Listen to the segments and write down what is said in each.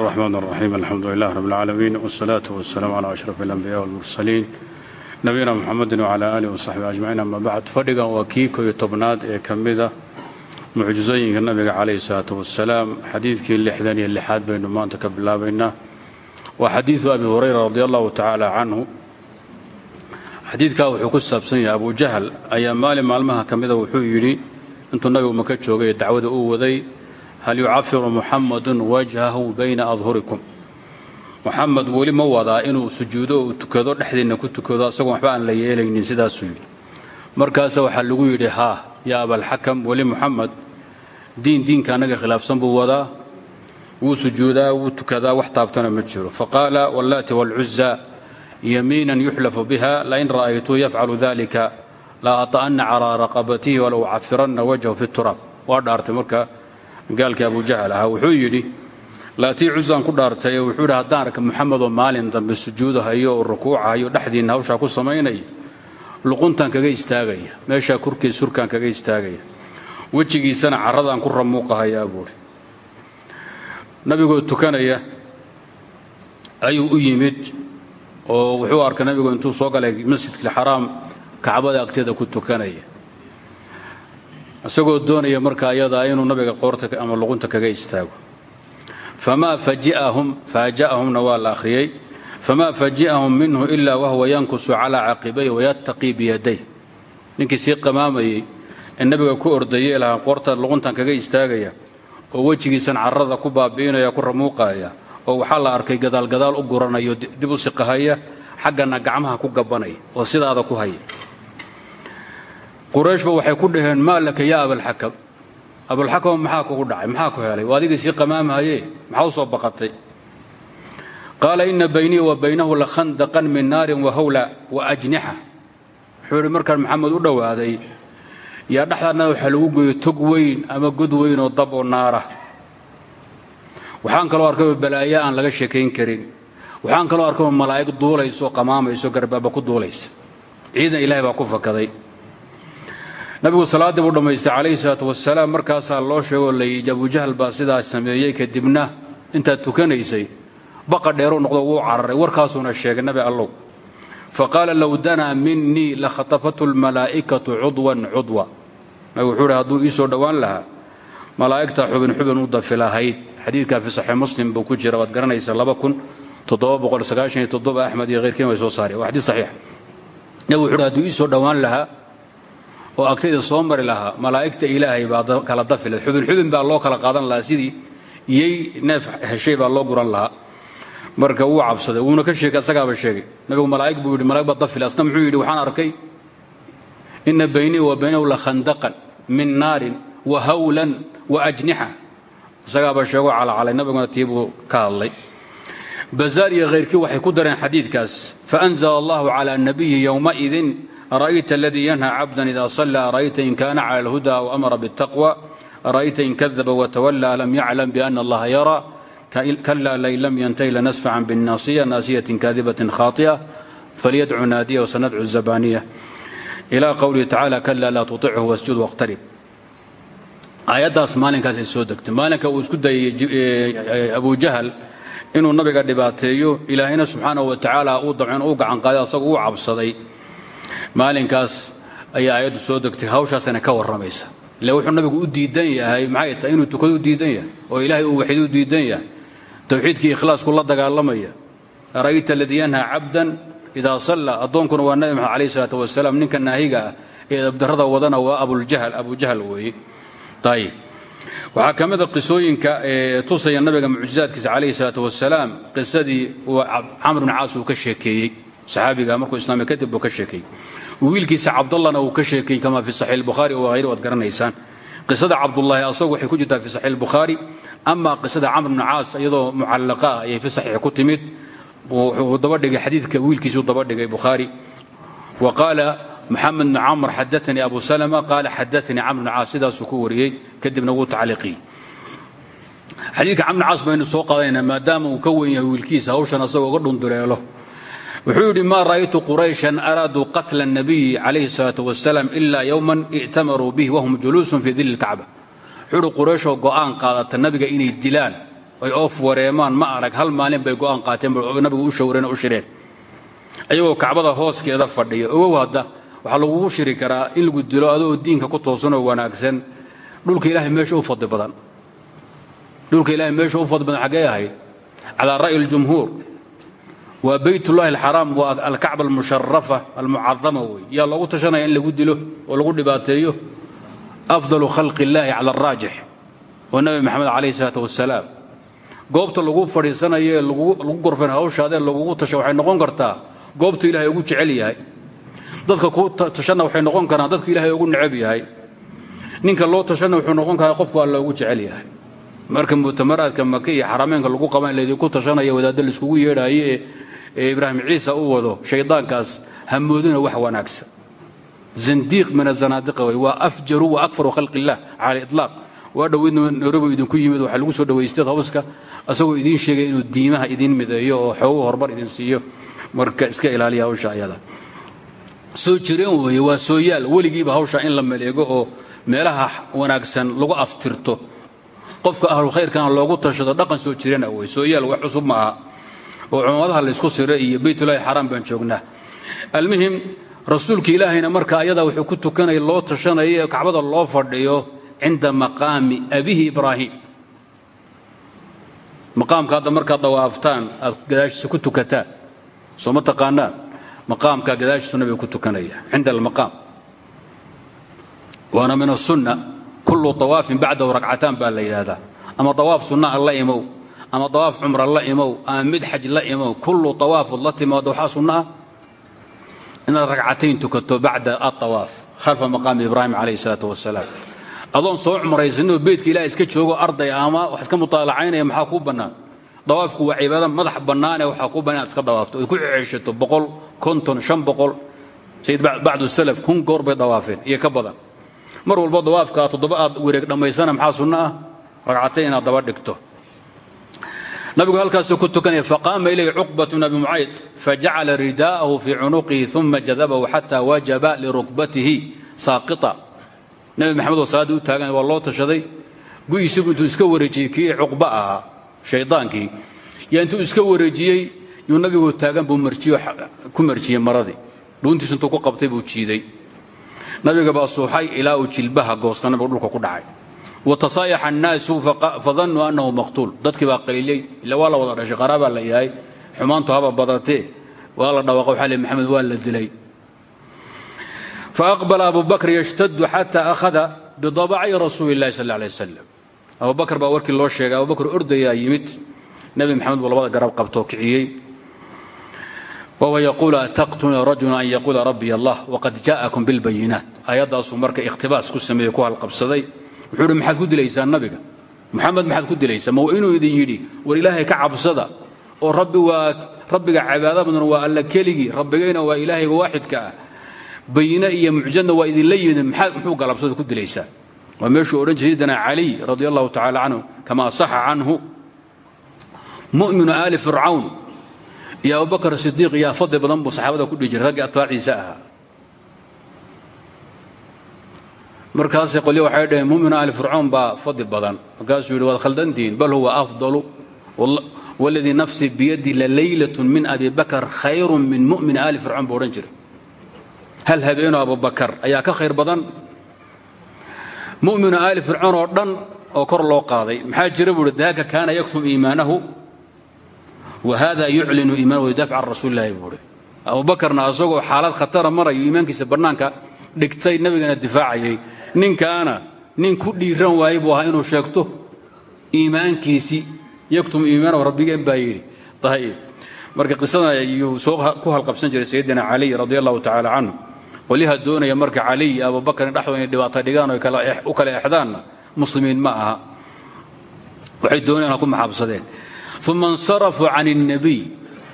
الرحمن الرحيم الحمد لله رب العالمين والصلاة والسلام على أشرف الأنبياء والمرسلين نبينا محمد وعلى آله وصحبه أجمعين أما بعد fadhigan waa kii koyo tobnaad ee ka mida mucjisooyinka nabiga calayhi salaatu wasalaam xadiidkii lixdan iyo lixaad baynu maanta ka bilaabaynaa waa xadiidu abi hurayra radi allahu tacaala canhu xadiidkaa wuxuu ku saabsan yahay abu jahal ayaa maalin maalmaha ka mida wuxuu yidhi intuu nabigu maka joogay ee dacwada uu waday hal yucafiru muxamadun wajhahu bayna adhurikum muxamed weli ma wadaa inuu sujuudo uu tukado dhexdiinna ku tukado asagoo waxba aan la yeelaynin sidaasuu yidhi markaasa waxaa lagu yidhi haa yaa abalxakam weli muxamed diin diinka annaga khilaafsan buu wadaa wuu sujuudaa wuu tukadaa wax taabtana ma jiro faqaala wallaati waalcuza yamiinan yuxlafu biha lain ra'aytuu yafcalu dalika la ata'anna calaa raqabatihi wala ucafiranna wajhahu fi turaab waa dhaartay marka gaalkii abujahal ahaa wuxuu yidhi laatii cusaan ku dhaartay wuxuu yidhi haddaan arka muxamedoo maalin dambe sujuudahayo oo rukuucahayo dhexdiinna hawshaa ku samaynaya luquntaan kaga istaagaya meeshaa kurkii surkaan kaga istaagaya wejigiisana carradaan ku ramuuqahayaa buuri nabigoo tukanaya ayuu u yimid oo wuxuu arkay nabigu intuu soo galay masjidkilxaraam kacbada agteeda ku tukanaya isagoo doonaya marka ayadaa inuu nabiga qoorta ama luqunta kaga istaago. Famaa faaja'ahumna waa la akhriyey. Famaa faji'ahum minhu ilaa wahuwa yankusu calaa caqibayh wayattaqii biyaday. Ninkii sii qamaamayey ee nabiga ku ordayay lahaa qoorta luquntan kaga istaagaya oo wejigiisan carrada ku baabi'inaya ku ramuuqaya oo waxaa la arkay gadaalgadaal u guranayo dib u siqahaya xaggana gacmaha ku gabanaya oo sidaada ku haya qurayshba waxay ku dhaheen maa laka yaa abalxakam abulxakam maxaa kugu dhacay? Maxaa ku helay? Waa adigii sii qamaamahaye maxaa u soo baqatay? Qaala ina baynii wa baynahu la khandaqan min naarin wa hawla wa ajnixa. Wuxuu idhi maxamed u dhowaaday yaa dhexdaanna waxaa lagu geeyo tog weyn ama god weyn oo dab oo naara waxaan kaloo arkayoo balaayo aan laga sheekayn karin. Waxaan kaloo arkayoo malaa'ig duulayso qamaamayso garbaaba ku duulaysa. Ciidan ilaahay baa ku fakaday nabigu salaaddii buu dhammaystay calayhi salaatu wasalaam markaasaa loo sheegoo layidhi abujahal baa sidaa sameeyey kadibna intaad tukanaysay. Baqa dheeruu noqdo wuu cararay warkaasuuna sheegay nabi allow. Faqaala low danaa minii la khatafatu lmalaa'ikatu cudwan cudwa. Nabigu wuxuu ihi hadduu ii soo dhowaan lahaa malaa'igtaa xubin xubin u dafi lahayd. Xadiidkaa fi saxiix muslim buu ku jira waad toddoba axmed iyo khayrkiin way soo saareen. Waa xadiid saxiix. Nabigu wuxuu ihi hadduu ii dhowaan lahaa oo agtayda soo mari lahaa malaa'igta ilaahay baa kala dafi lahayd xubin xubin baa loo kala qaadan lahaa sidii iyey neef heshay baa loo guran lahaa. Marka wuu cabsaday wuuna ka sheegay asagaaba sheegay. Nabigu malaa'ig buu yidhi malaig baa dafi laha asna muxuu yidhi waxaan arkay ina baynii wa baynahu la khandaqan min naarin wa hawlan wa ajnixa. Isagaaba sheego calacalay. Nabiguna tii buu ka hadlay. Bazaar waxay ku dareen xadiidkaas. Faanzla allahu calaa nabiyi yowmaidin ara'ayta aladii yanha cabdan ida sallaa ara'ayta in kaana cala alhuda aw amara biاtaqwa ara'ayta in kadaba watawallaa lam yaclam biana allaha yara kala lain lam yantahi lanasfacan biاnnaasiya naasiyatin kaadibatin khaaطi'a falyadcu naadiya wasanadcu zabaniya ila qowlihi tacala kala laa tuطichu wasjud wاqtarib aayaddaas maalinkaas ay soo degtay maalinka uu isku dayay abu jahal inuu nabiga dhibaateeyo ilaahayna subxaanahu wa tacaala uu damcin uu gacan qaaday asagu uu cabsaday maalinkaas ayaa aayaddu soo degtay hawshaasana ka warramaysa. Ille wuxuu nabigu u diidan yahay maxay tahay inuu tukado u diidan yahay? oo ilaahay uu waxid u diidan yahay. Towxiidkii ikhlaasku la dagaalamaya. Ara'ayta aladii yanhaa cabdan idaa sallaa addoonkuna waa nabi maxamed calayhi salaatu wasalaam ninka naahiga ah ee dabdarrada wadana waa abuljahal abujahal weeye. Ayib waxaa ka mid a qisooyinka ee tusaya nabiga mucjizaadkiisa calayhi salaatu wasalaam qisadii camr bn caas uu ka sheekeeyey. Saxaabiga markuu islaamay kadib buu ka sheekeeyey wiilkiisa cabdallahna uu ka sheekeeyey kama fi saxiix albukhaari wa hayri waad garanaysaan. Qisada cabdullaahi asagu waxay ku jirtaa fi saxiix albukhaari ama qisada camr bn caas iyadoo mucallaqa ah fi saxiix ku timid. Wuxuu dabadhigay xadiidka wiilkiisuu dabadhigay bukhaari wa qaala maxamed bn camr xadaanii abu salma qaala xadaanii camr bn caas sidaasuu ku wariyey kadibna wuu tacliiqiyey. Xadiidka camr bn caas baynu soo qaadanaynaa maadaama uu ka yahay wiilkiisa hawshan asagoo uga dhunduleelo wuxuu yidhi maa ra'aytu qurayshan araaduu qatla الnabiyi calayhi الsalaaة wasalaam ila yowman i'tamaruu bih wahum juluusun fii dili اlkacba wuxuu yidhi qurayshoo go'aan qaadata nabiga inay dilaan ay oof wareemaan ma arag hal maalin bay go'aan qaateen nabigu u shawreen oo u shireen ayagoo kacbada hooskeeda fadhiya ogow hadda waxaa lagugu shiri karaa in lagu dilo adoo diinka ku toosanoo wanaagsan dhulka ilaahay meesha u fadli badan dhulka ilahay meesha u fadli badan xaggee ahayd calaa ra'yi اljumhuur waa baytullahi alxaraam waa alkacba almusharafa almucadama wey yaa loogu in lagu dilo oo lagu dhibaateeyo? Afdalu khalqi illaahi cala araajix oo nabi maxamed calayh isalaat wasalaam goobta lagu fadhiisanayo ee lagu gorfan hawshaadee lagugu tasha waxay noqon kartaa goobtu ilahay ugu jecel yahay. Dadka kuu tashanna waxay noqon karaan dadku ilahay ugu necab yahay. Ninka loo tashanna wuxuu noqon karaa qof waa loogu jecel yahay. Marka mu'tamaraadka maka iyo xarameenka lagu qaban laydinku tashanaya wadaadda laiskugu yeedhaaye ee ibraahim ciisa u wado shaydaankaas hamoodina wax wanaagsan. Zandiiq min azanaadiqa wey afjaru wa akfaru khalqi illah cala itlaaq waa dhoweydna nairobi idinku yimid waxaa lagu soo dhawaystay hawska asagoo idiin sheegay inuu diimaha idiin mideeyo oo xoogu horumar idin siiyo. Marka iska ilaaliya hawsha ayada. Soo jireen weeye waa soo yaal. Weligiiba hawsha in la maleego oo meelaha wanaagsan lagu aftirto. Qofka ahlu khayrkana loogu tashado dhaqan soo jirana wey soo yaal wax cusub ma oo cumamadaha laysku siro iyo baytullahi xaraam baan joognaa. Almuhim rasuulka ilaahayna marka ayadaa wuxuu ku tukanaya loo tashanaya ee loo fadhiyo cinda maqaami abihi ibraahim. Maqaamka hadda markaad dawaaftaan aad ku tukataan soo ma taqaanaan maqaamkaa gadaashiisu ku tukanaya cinda almaqaam. Waana min asunna kullu tawaafin bacdahu ragcataan baa la ama tawaaf sunna la imow ama tawaaf cumra la imow ama mid xaj la imow kullu tawaafud la timaado waxaa sunna ah ragcatayn tukato bacda atawaaf khalfa maqaami ibraahim calayhi salaatu wasalaam adoon soo cumraysanoo beydka ilaah iska joogo arday ama wax iska mutaalacaynaya maxaa kuu bannaan? Dawaafku waa cibaada madax bannaane waxaa kuu bannaan iska dawaafto. Ku ceshato boqol konton shan boqol. Sayid bacdu salaf kun goor bay iyo ka badan. Mar walbo dawaafkaa toddoba aad wareeg dhammaysana maxaa sunno ah daba dhigto nabigu halkaasuu ku tukanaya faqaama ilayhi cuqbat abi mucayd fajacala ridaa'ahu fii cunuqihi uma jadabahu xata wajaba lirukbatihi saaqita. Nabi maxamed oo salaaddii taagan waa loo tashaday. Gu'isigu intuu iska wareejiyey kii cuqba ahaa shaydaankii intuu iska wareejiyey yuu nabigu taagan buu marjiyo ku marjiyey maradii dhuuntiisu intuu ku qabtay buu jiiday. Nabiga baa suuxay ilaa uu jilbaha goosta nabigu dhulka ku dhacay watasaayaxa annaasu fadannuu annahu maqtuul dadkii baa qayliyey ila waa la wada dhashay qaraabaa la yahay xumaantu haba badatee waa la dhawaqa waxaa li maxamed waa la dilay faaqbala abu bakr yashtadu xata akhada bidabacay rasuuli illahi sal alay wasalam abu bakr baa warkii loo sheegay abu bakr ordayaa yimid nebi maxamed buu labada garab qabtoo kiciyey wahuwa yaquulu ataqtuna rajula an yaquula rabbiy allah waqad jaa'akum bilbayinaat aayaddaasuu marka ikhtibaas ku sameeyey ku halqabsaday wuxuu maxaad ku dilaysaan nabiga? Muxamed maxaad ku dilaysaa? Ma inuu idin yidhi war ilaahay ka cabsada oo rabbi waa rabbiga cibaada waa alla keligii rabbigayna waa ilaahayga waaxidka ah bayine iyo mucjadna waa idinla yimid maxaad muxuu galabsada ku dilaysaa waa meeshuu odhan jiray sayyidina caliy radia allahu tacala canhu kama saxa canhu mu'minu aali fircawn iyo abubakar sidiiq yaa fadli badan buu saxaabada ku dhihi jiray raggii atbaaciisa ahaa markaasay qolyo waxay dhaheen muminu aali fircoon baa fadli badan. Markaasuu yidhi waad khaldantihiin bal huwa afdalu. Waladii nafsi biyadi lalaylatun min abi bakar khayrun min mu'min aali fircoon buu odhan jiray. Hal habeenoo abubakar ayaa ka khayr badan. Mu'minu aali fircoon oo dhan oo kor loo qaaday maxaa jira buu uhi daaka kaana yaktum iimaanahu wa hada yuclinu iimaanahu yudaafic can rasuulillahi buu uhi abubakarna asagoo xaalad khatara marayo iimaankiisa bannaanka dhigtay nabigana difaacayay ninkaana nin ku dhiiran waayey buu ahaa inuu sheegto iimaankiisii. Yaktum iimaanahu rabbigeen baa yidhi. Ayib marka qisadan ayuu soo ku halqabsan jiray sayidina caliy radia allahu tacaala canhu doonaya marka caliy iyo abubakar in dhexdooda inay dhibaato dhigaan oo u kala exdaanna muslimiin ma aha. Waxay doonayaan ha ku maxaabsadeen. Uma insarafuu can الnabiy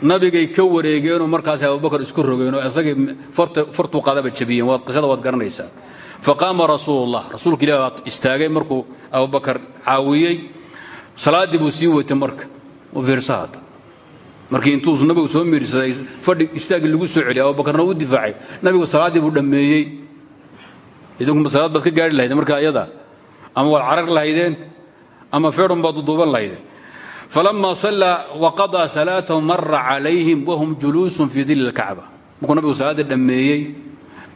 nabigay ka wareegeenoo markaas abubakar isku rogeen oo isagii fartuu qaadaba jabiyeen. Qisada waad garanaysaa faqaama rasuul اllah rasuulka ilah baa istaagay markuu abubakar caawiyey. Salaaddii buu sii watay marka. U fiirsa hadda markii intuu nabigu soo miirsaday fadhi istaaggii lagu soo celiyay abubakarna u difaacay. Nabigu salaaddii buu dhammeeyey. Idinkuma salaad baad gaari lahaydeen marka iyada ama waad carar lahaydeen? Ama feedhun baad duduuban lahaydeen? Falama sallaa waqadaa salaatahu mara calayhim wahum juluusun fii dilli اlkacba markuu nabigu salaaddii dhammeeyey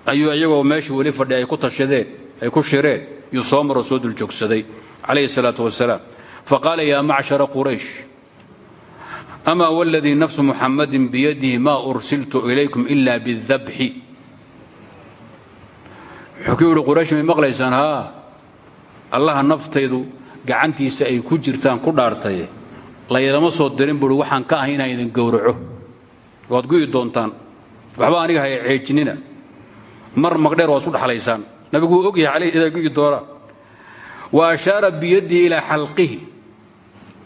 ayuu iyagoo meeshii weli fadhi ku tashadeen ay ku shireen yuu soo maroo soo duljoogsaday calayhi salaatu wasalaam faqaala yaa macshara quraysh nafsu muxammadin biyadihi maa ursiltu ilaykum ila bidabxi wuxuu ku yidhi quraysh may maqlaysaan? Naftaydu gacantiisa ay ku jirtaan ku dhaartaye. Laydama soo dirin buui waxaan ka ahay inaan idin gowraco. Waad guyi doontaan. Waxba aniga haya ceejnina mar magdheer waa isku dhexlaysaan nabigu wuu og yahay idaa gu'i doonaan wa ashaara biyadihi ilaa xalqihi.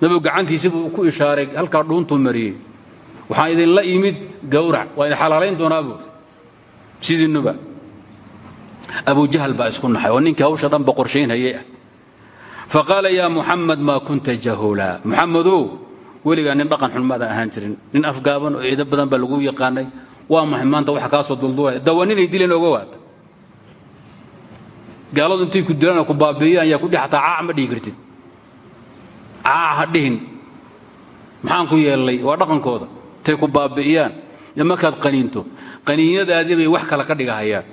Nabigu gacantiisi buu ku ishaaray halkaa dhuuntuu mariyey. Waxaan idinla imid gowrac waa idin xalaalayn doonaa buuri sidiinnuba abujahal baa isku naxay oo ninkii hawsha dhanba qorshaynhayay ah faqaala yaa muxamed maa kunta jahuulaa muxamedow weligaa nin dhaqan xun maadan ahaan jirin. Nin afgaaban oo eedo badan baa lagu yaqaanay waa maxay? Maanta waxa kaa soo dulduulaya dawa ninay dileen oga waata gaaladu intay ku dilaan oo ku baabiiyaan yaa kudhi xataa caac ma dhihi kartid. Caac ha dhihin. Maxaan ku yeellay waa dhaqankooda. Intay ku baabi'iyaan. Iyo markaad qaniinto qaniinyadaadii bay wax kale ka dhigahayaan.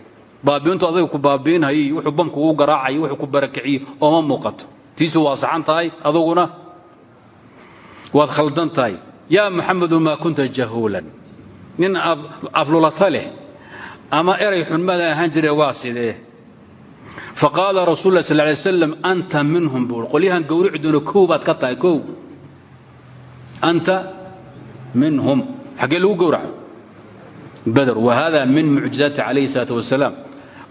Baabiintu adayga ku baabiinhayay wuxuu bamku u garaacay wuxuu ku barakiciye ooma muuqato. Tiisu waa saxan tahay aduguna waad khaldan tahay. Yaa muxamedu maa kunta jahuulan nin aflulata leh ama eray xunmada ahaan jire waa sidee? Faqaala rasul lah sal lay slam anta minhum buui qolyahan gowrici doono kow baad ka tahay kow. Anta minhum. Xaggee lagu gowraca beder wa hada min mucjizaati calayhi salaat wasalaam.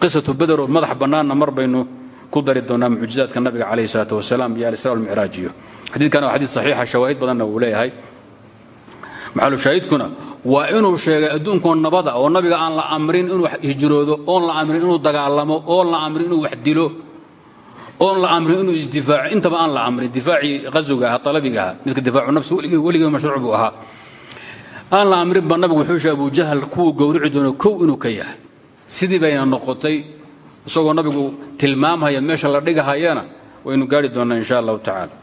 Qisatu beder oo madax bannaanna mar baynu ku dari doonaa mucjizaadka nabiga calayhi salaat wasalaam iyo alisra walmicraajiyo xadiidkan waa xadiid saxiixa shawaahid badanna wuu leeyahay maxalu shaahidkuna waa inuu sheegay adduunkoo nabada oo nabiga aan la amrin inuu hijroodo oon la amrin inuu dagaalamo oon la amrin inuu wax dilo oon la amrin inuu isdifaaco intaba aan la amrin difaacii qaswiga ahaa talabiga ahaa midka difaacu nafsi weligii mashruuc buu ahaa. Aan la amrin ba nabigu wuxuu sheegay abujahal kuwuu gowrici doono kow inuu ka yahay. Sidii bayna noqotay isagoo nabigu tilmaamhaya meesha la dhigahayana waynu gaari doonnaa insha allahu tacaala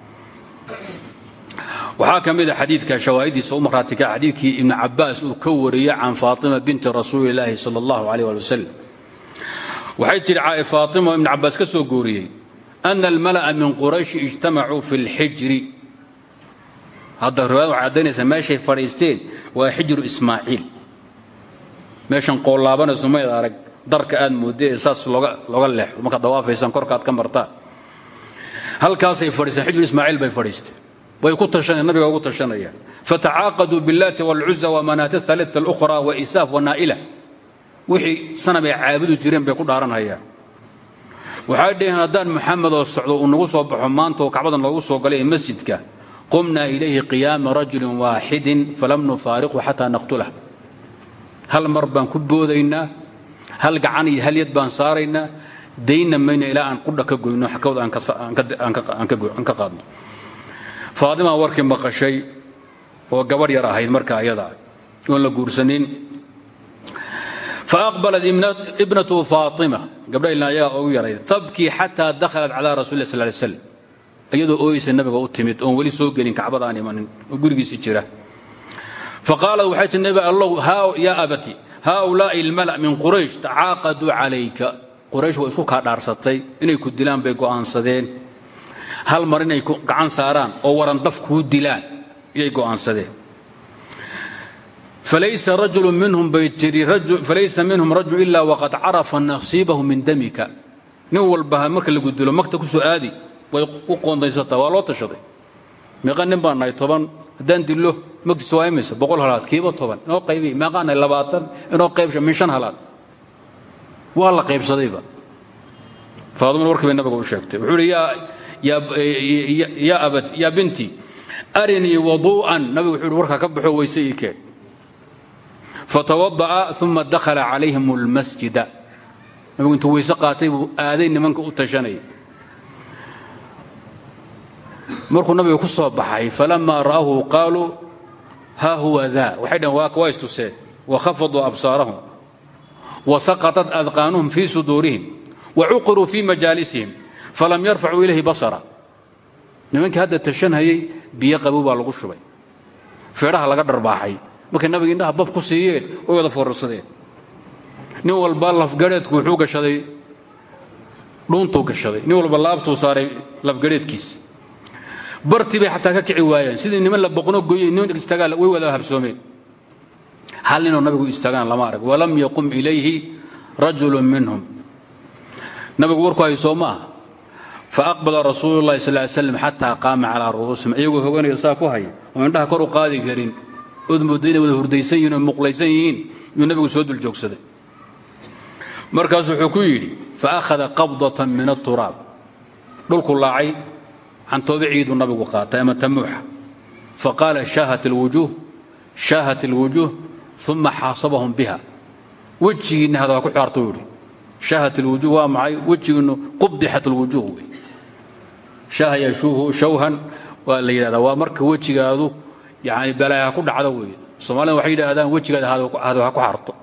waxaa ka mid a xadiidka shawaahiddiisa u maraatika xadiidkii ibnu cabbaas uu ka wariyey can faatima binti rasuuli illaahi sala allahu alayh ali waxay tidhi faatima oo ibnu ka soo gooriyey ana almala'a min qurayshi ijtamacuu fi lxijri hadda riwaayad waxay caddaynaysaa meeshay fadhiisteen waa xijru ismaaciil. Meeshan qoollaabanayso mayd arag darka aad moodee saas looga leexo markaad dawaafaysaan korkaad ka martaan halkaasay fadhiisteen xijru ismaaciil bay fadhiisteen way ku tashanayaan nabiga ugu tashanayaan. Fatacaaqaduu billaati waalcuza wamanaata athaalita alukhra wa isaaf wanaa'ila wixii sanab ay caabudu jireen bay ku dhaaranhayaan waxay dhaheen haddaan muxamed oo socdo uu nagu soo baxo maanta oo kacbadan soo galay masjidka qumnaa ilayhi qiyaama rajulin waaxidin falam nufaariqu xataa naqtulah hal mar baan ku boodaynaa hal gacan iyo hal yad baan saaraynaa dayna mayna ilaa aan qudha ka goyno xakawda aan ka qaadno faadima warkii maqashay oo gabadh yar ahayd marka ayada oon la guursanin. Faaqbalat ibnatu faatima gabdha ilna ayaga ugu yarayd tabkii xataa dakhalat calaa rasuli lah sal lay slam iyadoo ooyeysa nabiga u timid oon weli soo gelin kacbada aan imanin oo gurigiisii jira. Faqaalat waxay tii nabi allow yaa abati haaulaa'i almala' min quraysh tacaaqaduu calayka. Quraysh waa isku kaa dhaarsatay inay ku dilaan bay go'aansadeen hal mar inay gacan saaraan oo warandaf kuu dilaan iyay go'aansadeen. Falaysa minhum rajul ilaa waqad carafa nasiibahu min damika. Nin walba marka lagu dilo magta ku soo aadi way u qoondaysataa waa loo tashaday. Meeqa toban haddaan dillo magtiisa waa imaysa boqol halaad kiiba toban inoo qaybi meeqaan nahay labaatan inoo qaybsha min halaad. Waa la qaybsadayba. Faadumana warkii nabiga u sheegtay. Wuxuu abat yaa binti arinii waduu'an nabigu wuxuu ihi warkaa ka baxo weyse ii keen fatawada'a uma dakhala calayhim almasjida. Nabigu intuu weyse qaatay buu aaday nimanka u tashanayay markuu nabiga ku soo baxay falamaa ra'ahu qaaluu haa huwa daa waxay dhaheen waa istuseen wakhafaduu absaarahum. Wasaqaطat adqaanuhum fii suduurihim. Wacuqiruu fii majaalisihim falam yarfacuu ilayhi basara. Nimankii hadda tashanhayey biyo qabow baa lagu shubay. Feedhaha laga dharbaaxay. Markay nabiga indhaha bab ku siiyeen way wada foorarsadeen nin walba lafgadheedku wuxuu gashaday dhuuntuu gashaday. Nin walba laabtuu saaray lafgadheedkiis bartii bay xataa ka kici waayeen. Sidii niman la boqno goyey nin istaagaa way wada habsoomeen. Hal ninoo nabigu istaagaan lama arag. Walam yaqum ilayhi rajulu minhum. Nabigu warku hay soo ma ah faaqbala rasuulu llahi sal ly slam xataa qaama calaa ru'uusihim iyagoo hoganaya saa ku haya oo indhaha kor u qaadi karin ood moodda inay wada hurdaysan yihiin oo muqlaysan yihiin yuu nabigu soo dul joogsaday markaasu wuxuu ku yidhi faakhada qabdatan min aturaab dhulku laacay cantoobe ciiduu nabigu qaatay ama tamuuxa faqaala shaahat alwujuuh uma xaasabahum biha wejigiinna hada waa ku xaartuu yidhi shaahat alwujuuh waa maxay wejigiinnu qubdixat alwujuuh wey shaaha yashuuhu shawhan waa la yidhahdaa. Waa marka wejigaadu yani balaayaha ku dhacdo weeye. Soomaalida waxay yidhaahdaan wejigaada hada ha ku xarto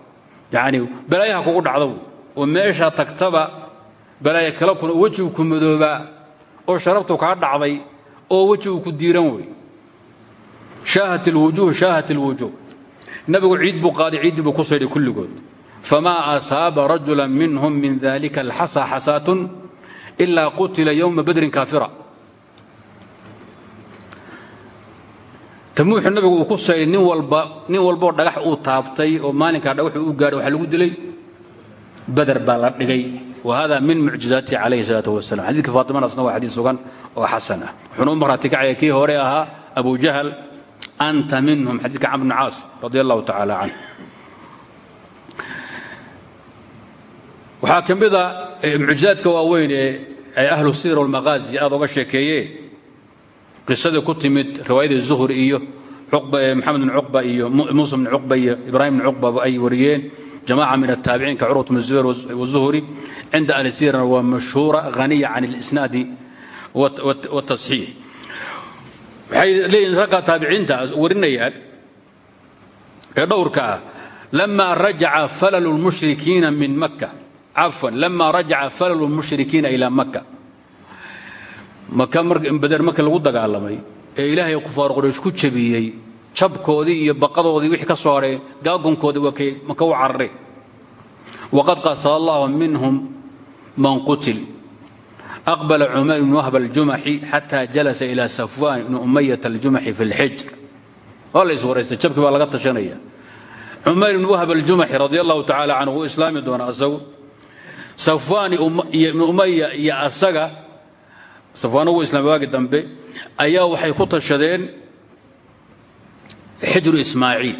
yani balaayaha kugu dhacdo wey oo meesha tagtaba balaaya kala kun wejigu ku madoobaa oo sharabtu kaa dhacday oo wejigu ku diiran wey shaahat alwujuuh shaahat alwujuuh nabigu ciid buu qaaday ciiddii buu ku saydhay kulligood. Famaa asaaba rajula minhum min dalika alxasa xasaatun ilaa qutila yowma badrin kaafira tamuuxu nabigu uu ku saydhay nin walba nin walboo dhagax uu taabtay oo maalinkaa dhagaxu u gaadhay waxaa lagu dilay badar baa la dhigay wa hada min mucjizaatihi calayhi salaatu wasalam xadiidka faatimanasna waa xadiid sugan oo xasan ah wuxuuna u marhaati kacaya kii hore ahaa abu jahal anta minhum xadiidka camr bn caas radi allahu tacaala canh waxaa ka mid a mucjizaadka waaweyn ee ay ahlu sir walmaqaazi aad oga sheekeeyeen qisadii ku timid riwaayadii zuhri iyo maxamed bn cuqba iyo muusa bn cuqba iyo ibraahim bn cuqba ay wariyeen jamaca min الtaabiciin kacurwat bn zubayr wالzuhri cinda ahli sirana waa mashhuura haniya can اlisnaadi wالtasxiix waxay leeyihin ragga taabiciinta warinayaan ee dhowrka ah lama rajaca falalu lmushrikiina min maka cafwan lama rajaca falalu lmushrikiina ilaa maka maka bader markii lagu dagaalamay ee ilaahay kufaar quraysh ku jabiyey jabkoodii iyo baqadoodii wixii ka soo hadhay gaagunkoodii waa kay maka u carareen waqad qatala allahu minhum man qutil. Aqbala cumayr bn wahb aljumaxi xata jalasa ila safwan bni umayat aljumaxi fi lxijr waa la iswaraystay jabkii baa laga tashanaya. Cumayr bn wahb aljumaxi radi allahu tacaala canhu wuu islaami doonaa asagu safwaan ibnu umaya iyo asaga safwaano wuu islaami waagi dambe ayaa waxay ku tashadeen xijru ismaaciil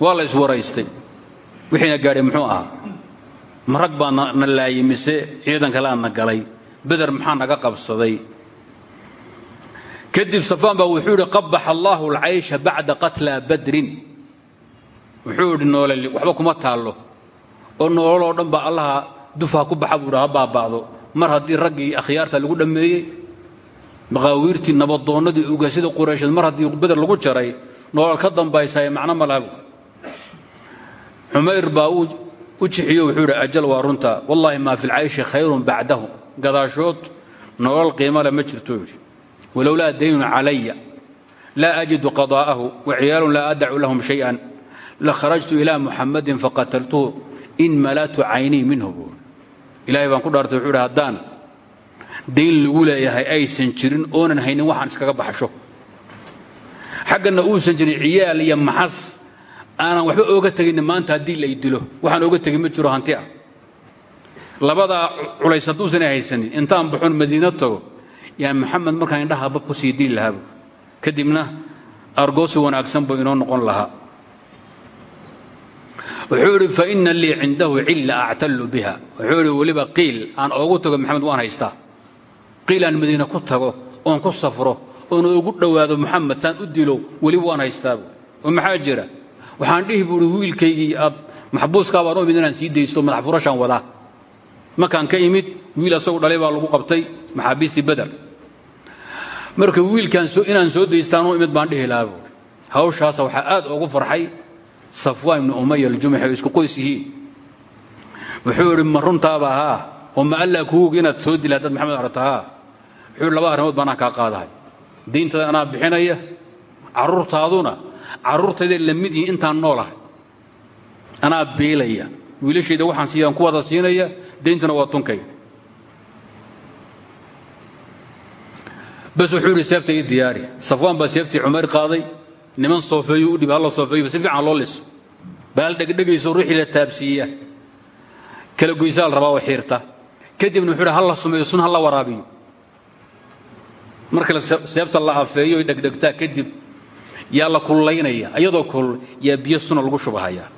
waa iswaraystay wixiina gaadhay muxuu ahaa ma rag baa na laayay mise ciidan kalea na galay beder maxaa naga qabsaday? Kadib safaan baa wuxuu idhi qabax allaahu alcaysha bacda qatla badrin. Wuxuu idhi waxba kuma taallo oo noololoo dhan baa allaha dufaha ku baxa buu idhi ha baaba'do. Mar haddii raggii akhyaarta lagu dhammeeyey maqaawiirtii nabadoonnadii ugaasida quraysheed mar haddii beder lagu jaray noolal ka dambaysaye macno ma lahabu xumayr baa jixiyo wuxuu idhi ajal waa runta. Wallaahi maa fi lcayshi khayrun bacdahu. Gadaashood nolol qiimale ma jirto yidhi. Walowlaa daynun calaya. Laa ajidu qadaa'ahu waciyaalun laa adacu lahum shay-an. Lakharajtu ilaa muxamadin faqataltuhu in malatu caynii minhu ilaahay baan ku dhaartay wuxuu idhi haddaan dayn lagu leeyahay aysan jirin oonan haynin waxaan iskaga baxsho. Xaggana uusan jirin ciyaal iyo maxas aanan waxba ooga tegin maanta haddii lay dilo. Waxaan ooga tegin ma jiro hanti ah. Labadaa culays hadduusanay haysanin intaan baxoon madiino tago yaa maxamed markaan indhaha bab ku sii dili lahaabu kadibna argoosi wanaagsan buu inoo noqon lahaa wuxuu idhi fa ina lii cindahu cilla actallu biha. Wuxuu idhi weliba qiil aan oogu tago maxamed waan haystaa. Qiil aan madiine ku tago oon ku safro oon ugu dhowaado muxamed saan u dilo weliba waan haystaabu oo maxaa jira? Waxaan dhihi buuhi wiilkaygii aad maxbuuskaa baan u imid inaan sii daysto madax furashaan wadaa markaan ka imid wiil asagu dhalay baa lagu qabtay maxaabiistii beder marka wiilkaan inaan soo daystaan u imid baan dhihi lahaa buui hawshaasa waxaa aad ugu farxay safwaan ibnu umaya aljumaxi oo isku qoys yihiin. Wuxuu idhi ma runtaaba haa? Oo ma allaa kuugi inaad soo dila haddaad maxamed aragta haa? Wuxuu laba arrimood baanaan kaa qaadahay. Dayntada anaa bixinaya carruurtaaduna carruurtayday la mid yihiin intaan noolahay anaa biilaya wiilashayda waxaan siiyaan ku wada siinaya dayntuna waa tunkay. Bas wuxuu yidhi seefta ii diyaari. Safwaan baa seeftii cumar qaaday niman soofeeyu u dhib halla soofeeyo si fiican loo liso. Baal dhegdhegayso ruuxii la taabsiiya. Kala goysaa la rabaa oo xiirta kadibna wuxuu yidhi halla sumeeyo sun halla waraabiyo. Marka seefta la afeeyo ay dhegdhegtaa kadib yaa la kullaynaya iyadoo kulul yaa biyo suna lagu shubahayaa.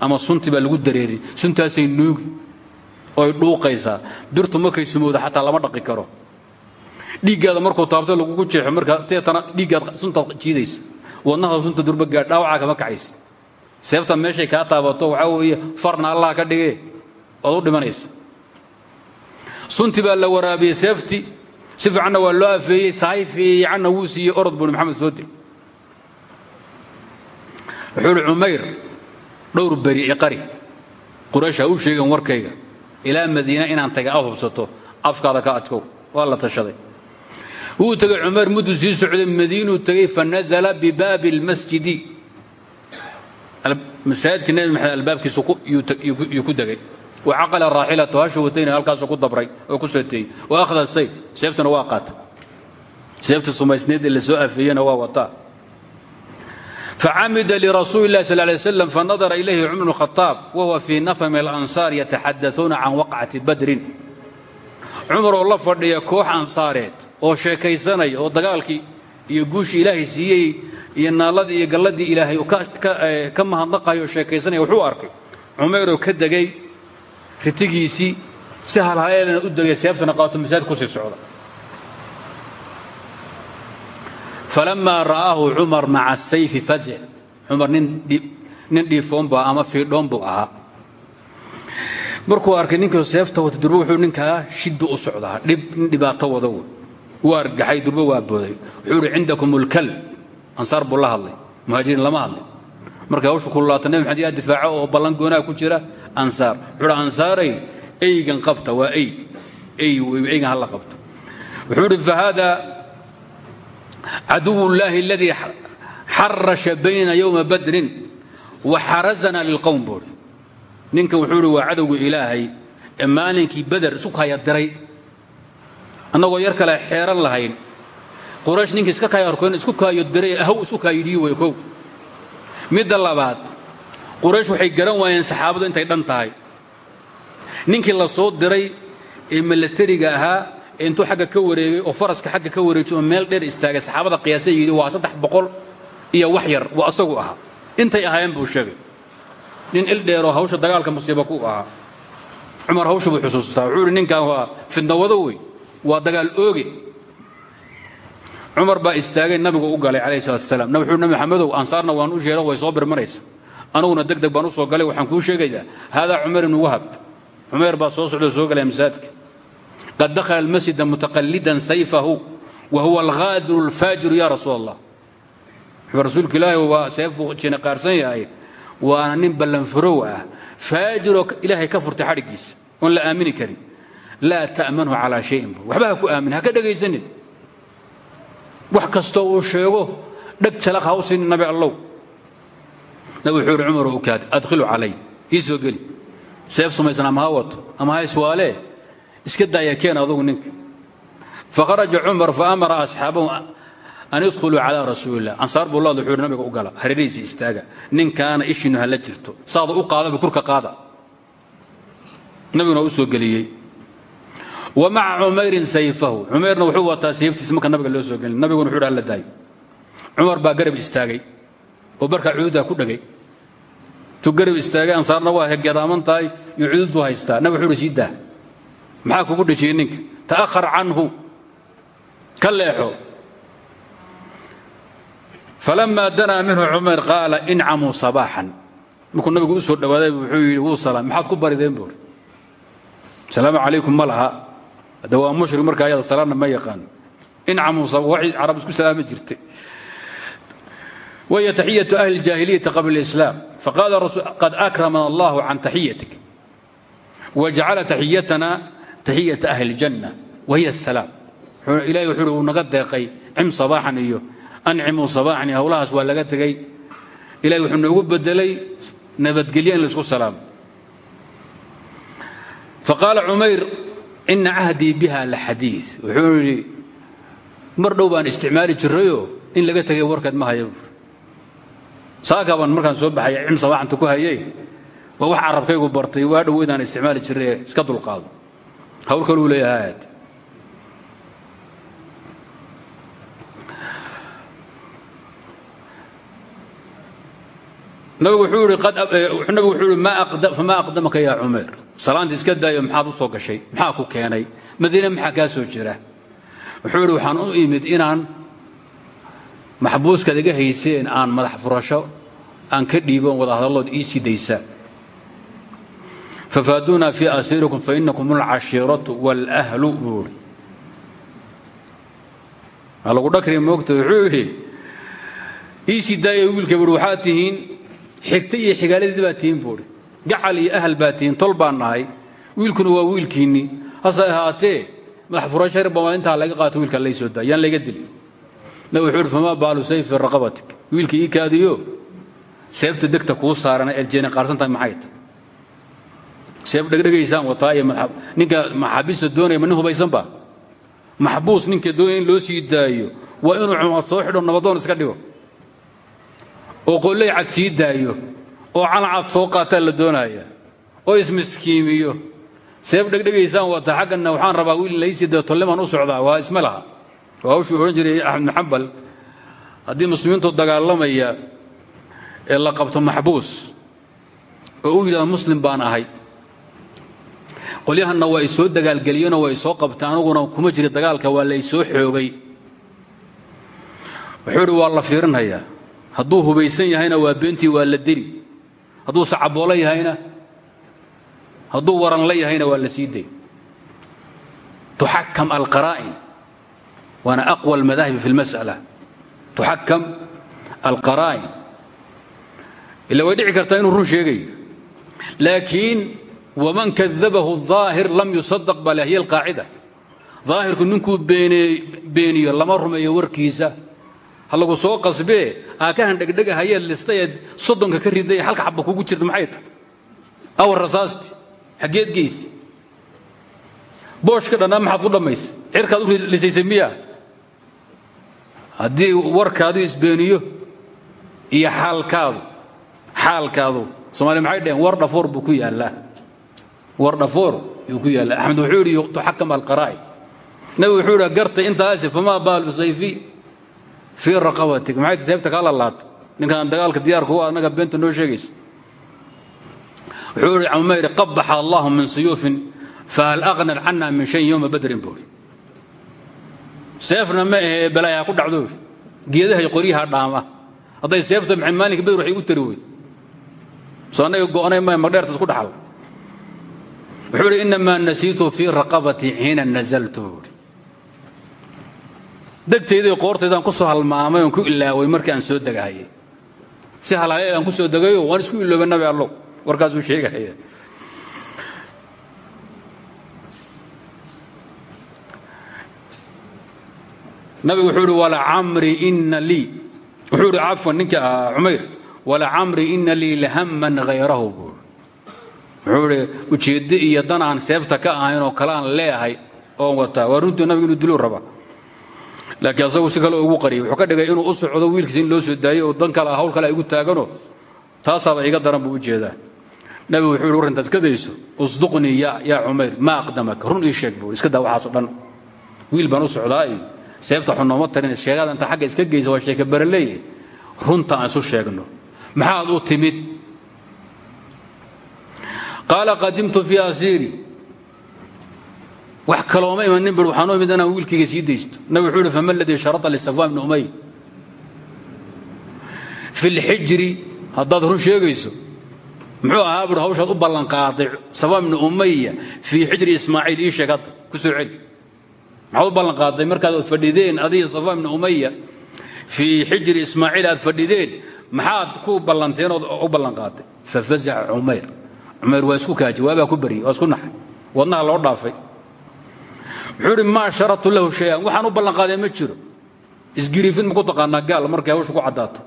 Ama sunti baa lagu dareeri suntaasay nuugi oy dhuuqaysaa. Birtu markay sumowda xataa lama dhaqi karo dhiiggaada markuu taabto lagugu jeexo markaa teetana dhiiggaad suntaad jiidaysa. Wadnaha sunta durba gaadh dhaawacaa kama kacaysa. Seefta meeshay kaa taabato waxaa weeye farna allah ka dhigee ood u dhimanaysa. Sunti baa la waraabiyey seefti si fiicanna waa loo afeeyey sahay fiicanna wuu siiyey orod buuni maxamed dhowr beri i qari. Quraysh ha u sheegeen warkayga ilaa madiina inaan tagay aad hubsato afkaada ka adkow. Waa la tashaday wuu tegey cumar mudduu sii socday madiinuu tegey fanazla bibaabi اlmasjidi masaajidka nebi maxamed albaabkiisu yuu ku degay wacaqala raaxilatahu hashuu watayna halkaasuu ku dabray oo ku soteeyey wa akhda sayf seeftana waa qaatay. Seefta sumaysneed ee la soo afeeyena waa wataa. Facamida lirasuuli اllahi sal lay slam fanadara ilayhi cumar bn khaaab wa huwa fii nafar min alansaar yataxadauuna can waqcati badrin cumar oo la fadhiya koox ansaareed oo sheekaysanaya oo dagaalkii iyo guushii ilaahay siiyey iyo naaladii iyo galladii ilaahay ka mahadnaqayo oo sheekaysanaya wuxuu arkay cumayroo ka degay ritigiisii si halhaleelana u degay seeftana qaato masaajid ku sii socda. Falamaa ra'aahu cumar maca asayfi fazic cumar nin dhiifoon baa ama fiidhoon buu ahaa markuu arkay ninkii seefta wata durbo wuxuu ninkaa shiddu u socdaa dhib nin dhibaato wada wey wuu argaxay durbo waa booday. Wuxuu ihi cindakum ulkalb ansaar buu la hadlay. Muhaajiriin lama hadlay markay hawshu kululaata nebi maxamed yaa difaaco oo ballan goonaha ku jira ansaar. Wuxuu hi ansaaray eygan qabta waa ey. Ey eygan hala qabto. Wuxuu ihi fahaada caduw اllaahi اladii xarasha bayna yowma badrin wa xarazana lilqowm buuhi ninkan wuxuu ihi waa cadowga ilaahay ee maalinkii beder isu kaya diray. Annagoo yar kale xeeran lahayn quraysh ninkii iska kaya horkoyn isku kaayo diray ahow isu kaayidhii wey kow. Midda labaad quraysh waxay garan waayeen saxaabadu intay dhan tahay. Ninkii la soo diray ee milatariga ahaa intuu agga ka wareegay oo faraska agga ka wareejiy oo meel dheer istaagay saxaabada qiyaasa yidhi waa saddex boqol iyo wax yar waa asagu ahaa. Intay ahaayeen buu sheegay nin il dheeroo hawsha dagaalka musiiba ku ahaa. Cumar hawsha buu xusuustaa. Wuxuu ihi ninkan waa fidnawado wey waa dagaal ooge. Cumar baa istaagay nabigu u galay calayh salatu asalaam wuxuu nabi maxamedow ansaarna waan u sheego way soo birmanaysa aniguna deg deg baan u soo galay waxaan kuu sheegayaa haadaa cumar ibnu wahab. Cumayr baa soo socdoo soo galaya masaajidka. Qad dakhala almasjida mutaqallidan sayfahu wa huwa alghaadiru alfaajiru ya rasuul allah wuxuu rasuulka ilaahay waa seef buu jina qaarsan yahay waana nin ballanfurow ah. Faajiroo ilaahay ka furtay xadhiggiisa oon la aamini karin. Laa ta'manhu calaa shayin waxba ha ku aamin ha ka dhegaysanin wax kastoo uu sheego dheg jalaq ha u siinin nabi allow. Nabi wuxuu yidhi cumar ukaad adkhilu calay ii soo geli. Seef samaysan ama ha wato ama ha iswaalee iska daaya keen adugu ninka fakharaja cumar faamara asxaabahu an idkhuluu calaa rasuuli illah ansaar buu laad wuxuu nabiga u gala hareerihiisa istaaga. Ninkaana ishiinu hala jirto. Saada u qaadaba kurka qaada. Nabiguna u soo geliyey. Wa maca cumayrin sayfahu. Cumayrna wuxuu wataa sayftiisa marka nabiga loo soo gelin. Nabiguna wuxuu hala daayo cumar baa garab istaagay oo barkaa cududaa ku dhegay tu garab istaagay ansaarna waa hegedaaman tahay iyo cudud buu haystaa. Maxaa kugu dhejiyey ninka? Ta'ahar canhu. Ka falama danaa minhu cumayr qaala incamuu sabaaxan markuu nabigu u soo dhowaaday wuxuu yidhi wuu salaam maxaad ku barideen buuri salaamu calaykum ma laha hadda waa mushrik marka ayada salaanna ma yaqaan incamuu waxay carab isku salaami jirtay وهي تحية أهل الجاهلية قبل الإسلام فقال الرسول قد أكرمنا الله عن تحيتك وجعل تحيتنا تحية أهل الجنة وهي السلام إلهي وحوله نقد دقي cim sabaaxan iyo ancimu sabaaxan iyo howlahaas waa laga tegey ilahi wuxuu noogu bedelay nabadgelyo in la isku salaamo faqaala cumayr ina cahdii biha la xadii wuxuu yidhi mar dhow baan isticmaali jirayoo in laga tegay warkeed ma haya buur saakabaan markaan soo baxaya cim sabaaxanta ku hayay waa wax carabkaygu bartay waa dhoweydaan isticmaali jiraye iska dulqaado hawl kaluu leeyahay nabigu wuxuu ihi ihi famaa aqdamaka yaa cumayr. Salaanta iska daayo maxaad u soo gashay? Maxaa ku keenay? Madiine maxaa kaa soo jira? Wuxuu idhi waxaan u imid inaan maxbuuskaad iga hayseen aan madax furasho aan ka dhiiboon wada hadallood ii sii daysa. Fafaaduuna fii asiirikum fainakum alcashiiratu wاlahlu buuri waa lagu dhakri moogta wuxuu yidhi ii sii daaya wiilka buuri waxaad tihiin xigta iyo xigaaladii baad tihiin buuri. Gacal iyo ahal baad tihiin tol wiilkuna waa wiilkiinnii hase ahaatee madax furasho reer baa intaa laga qaato wiilka lay soo daa yaan layga dilin. Wuxuu famaa baalu sayfi raqabatik? Wiilka ii kaadiyo seefta degta kuu saaran eed jeeni qaarsan tahay maxay tahay? Seef dhegdhegaysaan wataa iyo ninka maxaabiista doonaya ma nin hubaysanba? Maxbuus ninka doonaya in loo sii waa inuu cumad soo xidho nabadoon iska dhigo oo qolley cad sii daayo oo calacad soo qaataa la doonaya oo ismiskiimiyo. Seef dhegdhegaysaan wataa xagganna waxaan rabaa wiil laysii dayo tollemaan u socdaa waa isma waa hawshuu odhan jiray axmed maxambal haddii muslimiintu dagaalamaya ee la qabto maxbuus oo u yidhahdo muslim baan ahay. Qolyahanna waa isoo dagaalgeliyeenoo waa isoo qabtay aniguna kuma jira dagaalka waa la isoo xoogay. Wuxuu idhi waa la fiirinhayaa hadduu hubaysan yahayna waa beentii waa la deli hadduu sacaboolo yahayna hadduu waran la yahayna waa la sii day tuxakam alqaraa'in waana aqwa almadaahibi fi اlmas'ala tuxakam alqaraa'in ila way dhici kartaa inuu run sheegayo laakiin waman kadabahu الظaahir lam yusadaq bale hiy alqaacida daahirku ninkuu beeniyo lama rumeeyo warkiisa ha lagu soo qasbee aakahan dhegdhegahayeed listayeed soddonka ka riday halka xabba kugu jirta maxay tahay? Awar rasaasti xaggeed geysi booshka dhannaa maxaad ku dhammaysa? Cirkaad u lisaysay miya haddii warkaadu isbeeniyo iyo xaalkaadu xaalkaadu somaaliya maxay dhaheen? War dhafoor buu ku yaallaa. War dhafoor yuu ku yaallaa. Axmed wuxuu yidhi tuxakam alqaraa'i nabigu wuxuu yidhi gartay intaasi famaa baalu sayfi fii raqabatik maxay tahay seefta kaa lalaata ninkaan dagaalka diyaarku u annaga beenta noo sheegaysa. Wuxuu yidhi cumayr qabaxa allahu min suyuufin fahal aqnad cana min shayin yowma badrin buuri seefna ma ahee balaayaa ku dhacdo. Geedahay qoryaha dhaama. Hadday seefta maxay maalinka badr waxay u tari weyd soo annaga go'nay ma magdheerta isku dhaxal. Wuxuu idhi inamaa nasiitu fii raqabatii xiina nazaltu buuri degtaydii qoortaydaan ku soo halmaamay oon ku ilaaway markii aan soo degahayay si halaalee aan ku soo degayo waan isku iloobay nabi allow. Warkaasuu sheegahaya nabigu wuxuu ihi walacamri ina lii. Wuxuu ihi cafwan ninka ahaa cumayr. Walacamri ina lii lahamman hayrahu buuri wuxuu idhi ujeeddo iyo dan aan seefta ka ahayn oo kale aan leeyahay oon wataa. Waa runtii nabigu inuu diluu raba laakiin asagu si kale ugu qariyay wuxuu ka dhigay inuu u socdo wiilkiisa in loo soo daayo oo dan kale hawl kale igu taagano. Taasaaba iga daran buu u jeedaa. Nabigu wuxuu ihi warrintaas ka dayso usduqnii yaa cumayr maa aqdamaka run ii sheeg buu iska daa waxaasoo dhan. Wiil baan u socdaa iyo seefta xunooma tarin sheegada inta xagga iska geysa waa sheeke baraleeye runta aan isu sheegno. Maxaad u timid? Qaala qadimtu fii asiiri wax kalooma imanin bur waxaan u imid inaan wiilkayga sii daysto. Nabi wuxuu ihi fama aladii sharata lisafwaan bni umay fi lxijri haddaad run sheegayso muxuu ahaa bur hawshaad u ballanqaaday safwaan bni umaya fii xijri ismaaciil ii sheeg hadda ku soo celi. Maxaad u ballanqaaday markaad ood fadhideen adiga safwaan bni umaya fii xijri ismaaciil aad fadhideen maxaad ku ballanteen ood u ballanqaaday fafazaca cumayr cumayr waa isku kaa jawaabaa ku baryey waa isku naxay wadnaha loo dhaafay wuxuu idhi maa sharatu lahu shay-an. Waxaan u ballanqaaday ma jiro. Isgiriifin maku taqaanaa gaal markay hawsha ku caddaato.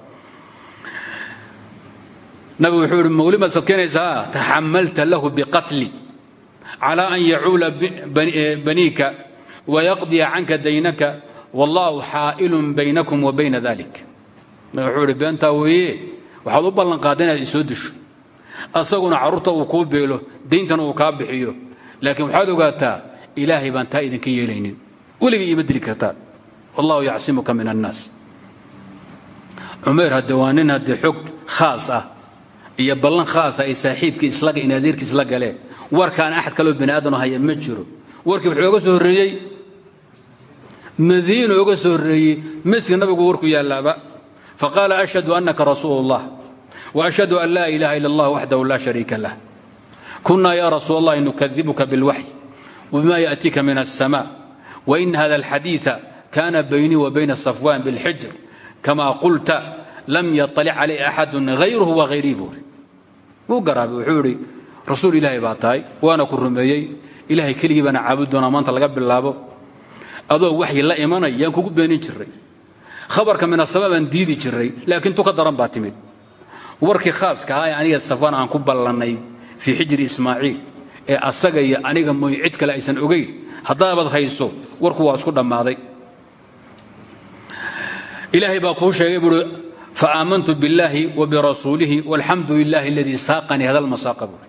Nabigu wuxuu ihi mawli maad sadkaynaysaa lahu biqatli calى an yacuula baniika wayaqdiya canka daynaka wallaahu xaa'ilun baynakum wa bayna dalik wuxuu ihi beentaa weeye u ballan qaada inaad isoo disho. Asaguna carruurta uu kuu beelo dayntana uu kaa bixiyo. Laakiin waxaad ogaataa ilaahay baan taa idinka yeelaynin. Weliga iima dili kartaan wallahu yacsimuka min annaas. Cumayr hadde waa nin haddee xog khaas ah iyo ballan khaasa ah ay saaxiibkii islaga in isla galeen warkaan axad kaloo bani aadam haya ma jiro. Warkii wuxuu oga soo horreeyey madiino oga soo horreeyey masjid nabigu warku yaallaaba. Faqaala ashhadu annaka rasuulu اllah waashhadu an laa ilaaha ila اllah waxdahu laa shariika lah. Kunnaa yaa rasuul allah nukadibuka bilwaxy بالوحي وبما يأتيka من السماء وإن هذا الحديث كان بيني وبين صفوان بالحجر كما قلت لم يطلع عليه أحد غيره وغيري buuri wuu garaabay wuxuu ihi rasuul ilaahay baa tahay waana ku rumeeyey ilahay keligii baana caabudi doonaa maanta laga bilaabo adoo waxyi la imanay yaan kugu beenin jiray khabarka min asama baan diidi jiray laakiin tu ka daran baa timid warkii khaaska ahaa ee aniga safaan aan ku ballannay fii xijri ismaaciil ee asaga iyo aniga mooy cid kale aysan ogayn haddaabaad hayso warku waa isku dhammaaday. Ilaahay baa kuu sheegay buui faaamantu biاllaahi wabirasuulihi walxamdu lilahi aladii saaqanii hada lmasaaqa buui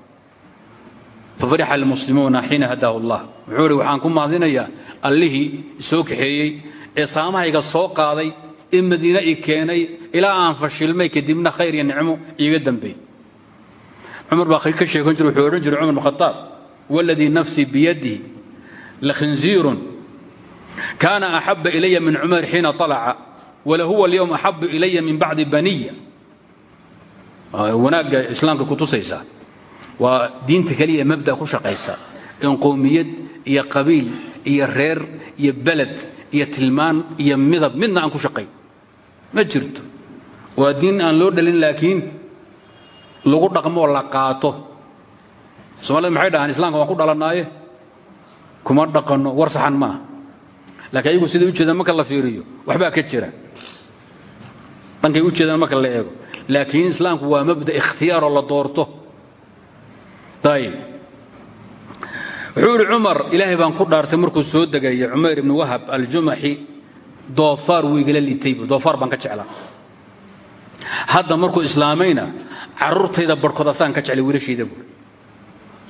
fafarixa almuslimuuna xiina hadaahu allah wuxuu ihi waxaan ku mahadinayaa allihii soo kaxeeyey ee saamahayga soo qaaday ee madiine i keenay ilaa aan fashilmay kadibna khayr iyo nicmo iiga dambeey cumar baa ka sheekan jir wuxuu odhan jiray cumar bn khataab waladii nafsii biyadihi lakhinziirun kaana axaba ilaya min cumar xiina alaca walahuwa alyowm axabu ilaya min bacdi baniya wanaagga islaamka kutusaysaa waa diinta keliya mabda ku shaqaysa in qowmiyad iyo qabiil iyo reer iyo beled iyo tilmaan iyo midab midna aan ku shaqayn ma jirto waa diin aan loo dhalin laakiin lagu dhaqmoo la qaato soomaalida maxay dhahaan islaamka waan ku dhalannaaye kuma dhaqanno war saxan maaha. Laakiin ayagu siday u jeedaan marka la fiiriyo? Waxbaa ka jira. Dhankay u jeedaan marka la eego. Laakiin islaamku waa mabda ikhtiyaaroo la doorto. Ayib wuxuu idhi cumar ilaahay baan ku dhaartay markuu soo degaya cumayr ibni wahab aljumaxi doofaar wuu igala litay bu doofaar baan ka jeclaa. Hadda markuu islaamayna carruurtayda barhkood asaan ka jeclay wiilashayda buui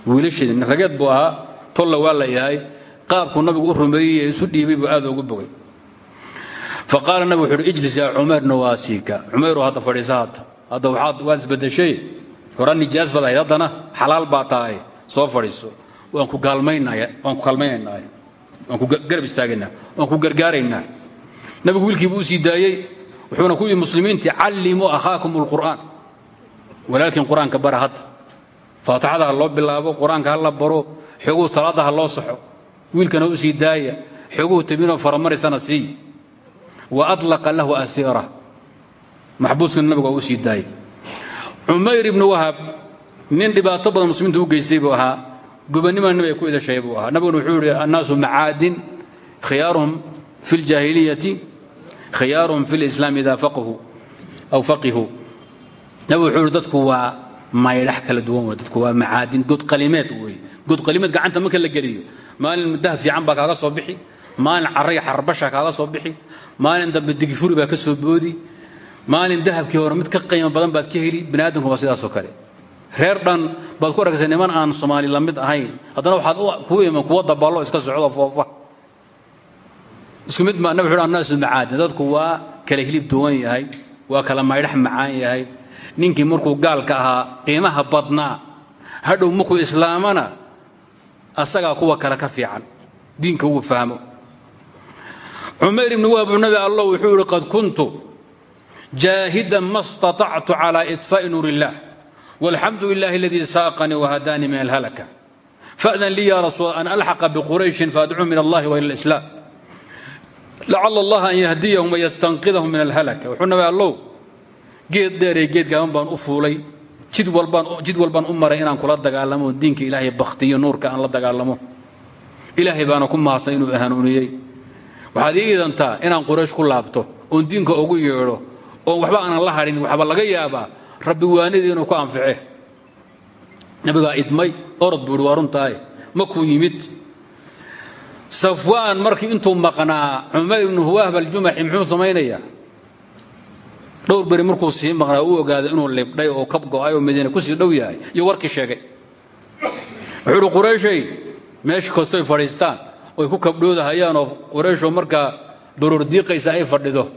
wiilashayda rageed buu ahaa tolla waa la yahay qaabkuu nabigu u rumeeyey ee isu dhiibay buu aad ugu bogay. Faqaala nabig wuxu uhi ijlis yaa cumayr nawaasiika cumayru hadda fadhiisa hadda hadda waxaad waad isbedeshay hora nijaas baad ahayd haddana xalaal baa tahay soo fadhiiso. Waan ku gaalmaynaya waan ku kaalmaynaynaa waan ku garab istaagaynaa waan ku gargaaraynaa nabigu wiilkii buu u sii daayey wuxuuna ku yidhi muslimiintii callimuu akhaakum alqur'aan walaalkiin qur'aanka bara hadda faatixada ha loo bilaabo qur'aanka ha la baro xoguu salaadda ha loo saxo wiilkana u sii daaya xoguhu tabinoo faramarisana sii. Wa adlaqa lahu asiira. Maxbuuskana nabigu waa u sii daayey cumayr ibnu wahab nin dhibaato badan muslimiinta u geystay buu ahaa gobannimada nabiga ku idashay buu ahaa. Nabiguna wuxuu yidhi annaasu macaadin khiyaaruhum fi ljaahiliyati khiyaaruhum fi lislaam idaa faqhu aw faqihuu nabigu wuxuu yidhi dadku waa maydhax kala duwan wey dadku waa macaadin. Godqalimeed wey godqalimeed gacanta marka la geliyo. Maalin dahab fiican baa kaaga soo bixi. Maalin carraya xarbasha kaaga soo bixi. Maalin dambe digifuri baa ka soo boodi. Maalin dahabkii hore mid ka qiimo badan baad ka heli. Bani aadamku waa sidaasoo kale. Reer dhan baad ku argaysa niman aan soomaali la mid ahayn. Haddana waxaad kuu iman kuwa daballo iska socdo foofa. Isku mid baa nabi wuxu annaasu macaadin. Dadku waa kala hilib duwan yahay. Waa kala maydhax macaan yahay ninkii markuu gaalka ahaa qiimaha badnaa hadhow markuu islaamana asagaa kuwa kale ka fiican diinka wuu fahmo cumayr ibni wahab nabi allah wuxuu yihi qad kuntu jaahidan ma staطactu calى iطfaaءi nuur اllah والحمد لله الذي ساقني وهداني من الهلكة فأذن لي يا رسول أن ألحق بقريش فأدعو من الله وإلى الإسلام لعل الله أن يهديهم ويستنقذهم من geed dheer ee geed gaaban baan u fuulay. Jid walbaanjid walbaan u maray inaan kula dagaalamo diinka ilaahay baktiyo nuurka aan la dagaalamo. Ilaahay baana ku maartay inuu ahaanuniyey waxaad ii iidantaa inaan quraysh ku laabto oon diinka ugu yeedho oo waxba aanan la harin waxba laga yaabaa rabbi waanidii inuu ku anfice. Nabigaa idmay orod buu ihi waa ma kuu yimid. Safwaan markii intuu maqnaa cumayr ibnu huwaahb aljumaxi muxuu samaynayaa? Dhowr beri markuu sii maqnaa u ogaaday inuu libdhay oo kab go'ay oo madiina ku sii dhow yahay. Iyo warkii sheegay. Wuxuu uhi qurayshay meesha kastoy fadhiistaan. Oy ku kabdhoodahayaan oo qurayshoo markaa baroor diiqaysa ay fadhido.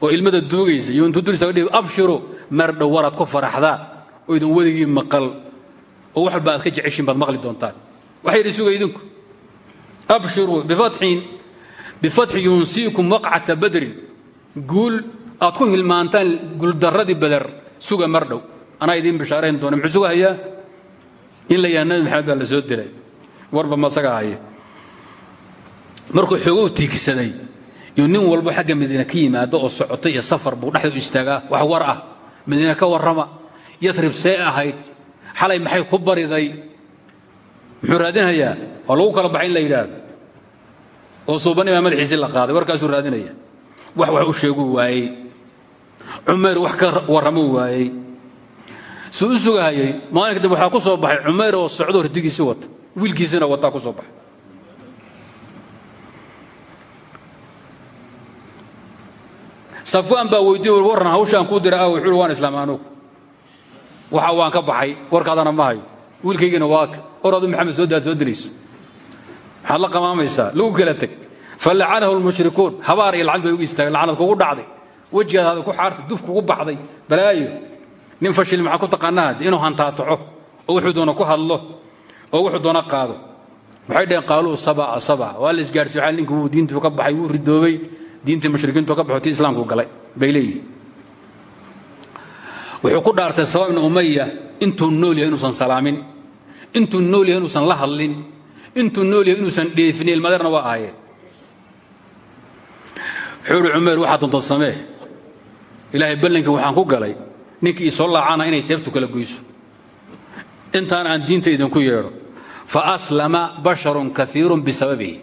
Oo ilmada duugaysa iyo intuu dulistaaga abshiru mardhow waraad ku faraxdaan oo idin wedigii maqal. Oo wax walba aad ka jeceshiin baad maqli doontaan. Waxay idhi suga idinku. Abshiruu bifatxi yunsiikum waqcata badrin. Guul aad ku hilmaantaan guuldarradii bader suga mardhow anaa idiin doona muxuu sugahayaa in la yaha nabi la soo diray. Warba masaga haya markuu xoogow tiigsaday iyo nin walbo xagga madiina ka yimaado oo socotay iyo safar buu dhexda istaagaa wax war ah. Madiina ka warrama yatrib see xalay maxay ku bariday? Muxuu raadinhayaa waa lagu kala baxay in la yidhaahdo. Oo suubani baa madaxiisii la qaaday warkaasuu raadinaya. Wax wax u sheeguu waayey cumayr wax ka warramuu waayey. Suu u sugahayey maalin kadib waxaa ku soo baxay cumayr oo socdo hordigiisii wata wiilkiisina wataa ku soo baxay. Safwaan baa weydiiye warran hawshaan kuu dira. Ah wuxuu waan islaam anugu. Waxa waan ka baxay. Warkaadana ma hayo. Wiilkaygina waaka or adu maxamed soo daad soo dirayso maxaad la qamaamaysaa lagu kala teg. Falacanahu lmushrikuun habaar iyo lacag bay ugu istaageen. Lacnad kugu dhacday wejigaadaada ku xaartay duf kugu baxday. Balaayo nin fashil maxaa ku taqaanaa? Inuu hantaataco oo wuxuu doona ku hadlo oo wuxuu doona qaado. Waxay dhaheen qaaluu sabaa sabaa. Waa la isgaarsiy waxaa ninkii wuu diintuu ka baxay wuu ridoobay. Diintii mushrikiintu ka baxo tii islaamku galay bay leeyihiin wuxuu ku dhaartay sabab ibnu umaya intuu nool yahay inuusan salaamin intuu nool yahay inuusan la hadlin intuu nool yahay inuusan dheefin ilmadeerna waa ahaayeen wuxuu uhi cumayr waxaa doonta samee ilaahay ballankii waxaan ku galay ninkii ii soo laacana inay seeftu kala goyso. Intaan aan diinta idinku yeedho fa aslama basharun kaiirun bisababihi.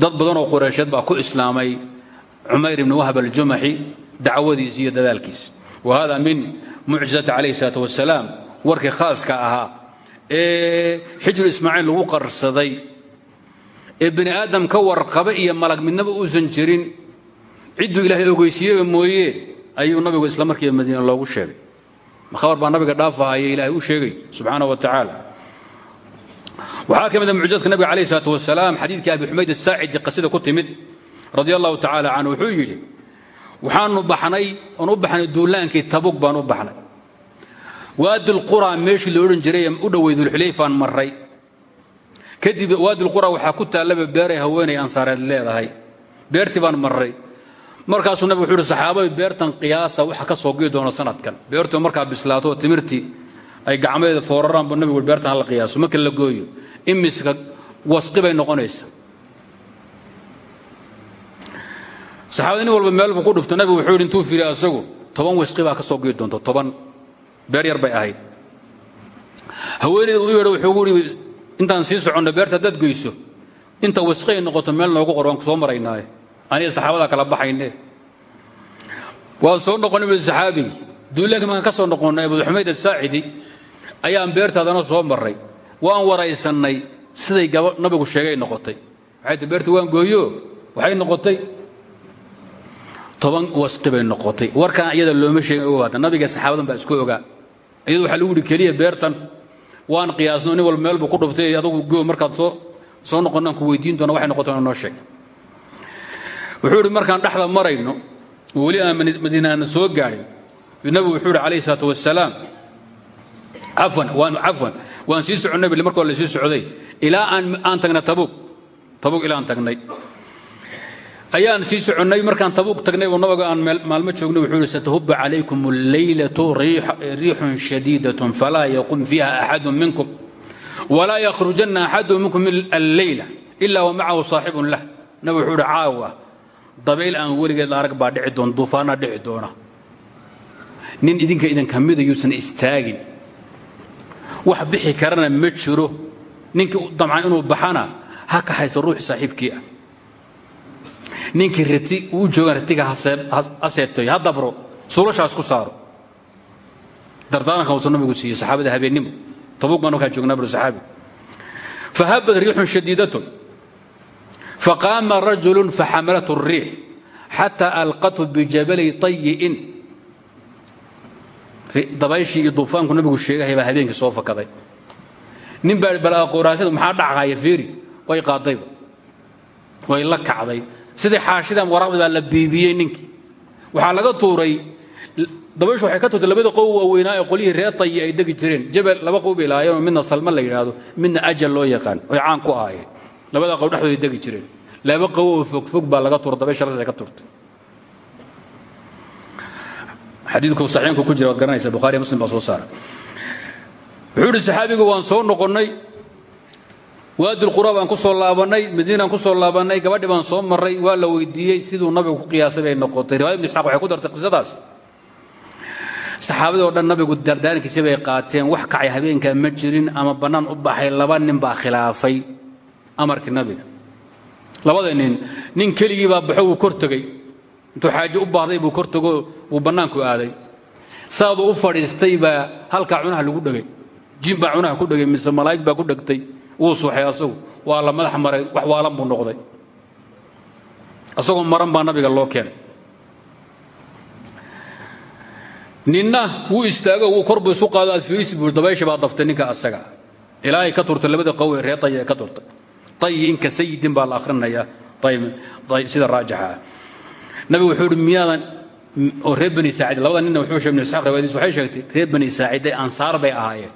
Dad badan oo qureysheed baa ku islaamay cumayr ibni wahab aljumaxi dacwadiisi iyo dadaalkiis. Wa hada min mucjizati calayhi salaat wasalaam warkii khaaska ahaa ee xijru ismaaciil lagu qarsaday. Ee bini aadam ka warqaba iyo malag midnaba uusan jirin cidduu ilaahay ogeysiiyeba mooye? Ayuu nabigu isla markiiba madiina loogu sheegay. Khabar baa nabiga dhaafahaya ilaahay u sheegay subxaana wa tacaala. Waxaa ka mid a mucjizadka nabiga calayh isalaat wasalaam xadiidkii abi xumayd asaacidi qasida ku timid radia allahu tacaala canhu wuxuu yidhi waxaanu baxnay oon u baxnay duulaankii tabug baan u baxnay. Waadi lqura meeshii la odhan jiray u dhoweyd dulxulayfaan marray. Kadib waadi lqura waxaa ku taallaba beeray haweenay ansaareed leedahay. Beertii baan marray markaasuu nabigu wuxuu uhi beertan qiyaasa waxa ka soo gii doono sanadkan. Beertu markaa bislaato timirtii ay gacmaheeda fooraraan buu nabigu beertan hala qiyaaso marka la gooyo. Imiska wasqi noqonaysa. Saxaabada walba meel buu ku dhufto nabigu wuxuu yidhi intuu asagu toban wasqi ka soo gii doonto toban beer yar bay ahayd. Haweeneyda u yeedho wuxuu yidhi intaan sii soconno beerta haddaad goyso. Inta wasqi noqoto meel noogu qor ku soo maraynaaye aniga saxaabadaa kala baxayne. Waan soo noqonnay bu saxaabigi duulaanka markaan ka soo noqonnay abu xumayd asaacidi ayaan beertaadana soo marray. Waan waraysannay siday nabigu sheegay noqotay. Waxay ti beerta waan gooyo. Waxay noqotay. Toban wasqi bay noqotay. Warkan iyada looma sheegin ogaada nabiga saxaabadan baa isku ogaa. Iyadu waxaa lagu yidhi keliya beertan waan qiyaasno nin walba meel buu ku dhuftay adugu goo markaad soo noqonnaan ku weydiin doona waxay noqotay noo sheeg wuxuu idhi markaan dhexda marayno oo weli aan madiinaana soo gaadhin nabigu wuxuu idhi calayhi salaatu wasalaam cafwan waan cafwan waan sii soconnay bili markoo la sii socday ilaa aan aan tagnay tabuug tabuug ilaa aan tagnay. Ayaan sii soconnay markaan tabuug tagnay oo nabiga aan maalmo joognay wuxuu ihi satahubba calaykum alleylatu riixun shadiidatun falaa yaqum fiiha axadun minkum walaa yakhrujanna axadun minkum alleyla ilaa wa macahu saaxibun lah. Nabigu wuxuu ihi caawa dabayl aan weligeed la arag baa dhici doona duufaanaa dhici doona. Nin idinka idinka mida yuusan istaagin wax bixi karana ma jiro. Ninkii damcan inuu baxana ha kaxayso ruux saaxiibkii ah. Ninkii riti uu joogan ritiga ha seetoy ha dabro suulashaas ku saaro. Dardaarankan uusan nabigu siiyey saxaabada habeennimo tabuuk baan markaa joognaa bur saxaabi. Fahabad riixun shadiidatun faqaama rajulu faxamalathu الriix xataa alqathu bijabalay طayi'in dabayshii iyo duufaanku nabigu sheegahaya baa habeenkii soo fakaday nin baa balaqoraasadu maxaa dhacaya fiiri way qaadayba way la kacday sidii xaashidan waraaqdi baa la biibiyey ninkii waxaa laga tuuray dabayshu waxay ka tuurtay labada qow waaweynaa ee qolyihii reer tayi ay degi jireen jabal laba qow bay lahaayeenoo midna salma la yidhaahdo midna ajal loo yaqaan oy caan ku ahaayeen labada qow dhexdooday degi jireen. Laba qow oo fogfog baa laga tuura dabaysha rasay ka tuurtay xadiidku saxiinku ku jira waad garanaysa bukhaari muslim baa soo saara. Wuxuu idhi saxaabigu waan soo noqonnay waadilqura baan ku soo laabannay madiinaan ku soo laabannay gabadhi baan soo marray waa la weydiiyey siduu nabigu ku qiyaasay bay noqotay. Riwayad ibn isxaaq waxay ku dartay qisadaas. Saxaabadii oo dhan nabigu dardaarankiisi bay qaateen wax kacay habeenkaa ma jirin ama bannaan u baxay laba nin baa khilaafay amarkii nabiga. Labada nin nin keligii baa baxo wuu kor tegey intuu u baahday buu kor tego wuu aaday. Saaduu u fadhiistay baa halkaa cunaha lagu dhegay jin baa cunaha ku dhegay mise malaa'ig baa ku dhegtay wuu suuxay asagu. Waa la madax maray wax waalan buu noqday. Asagoo maran baa nabiga loo keenay. Ninna wuu istaago wuu korbuu isu qaado aad fiirisi dabaysha baa daftay ninka asaga. Ilaahay ka turtay labada qow ee reer tayi ee ka turtay tayi inka sayidin baa la akhrinayaa sida raajixa nabigu wuxuu ihi miyaadan oo reer bani saacid labada ninna wuxuu sheegay ibn isxaaq riwaayadiis waxay sheegtay reer bani saaciday ansaar bay ahaayeen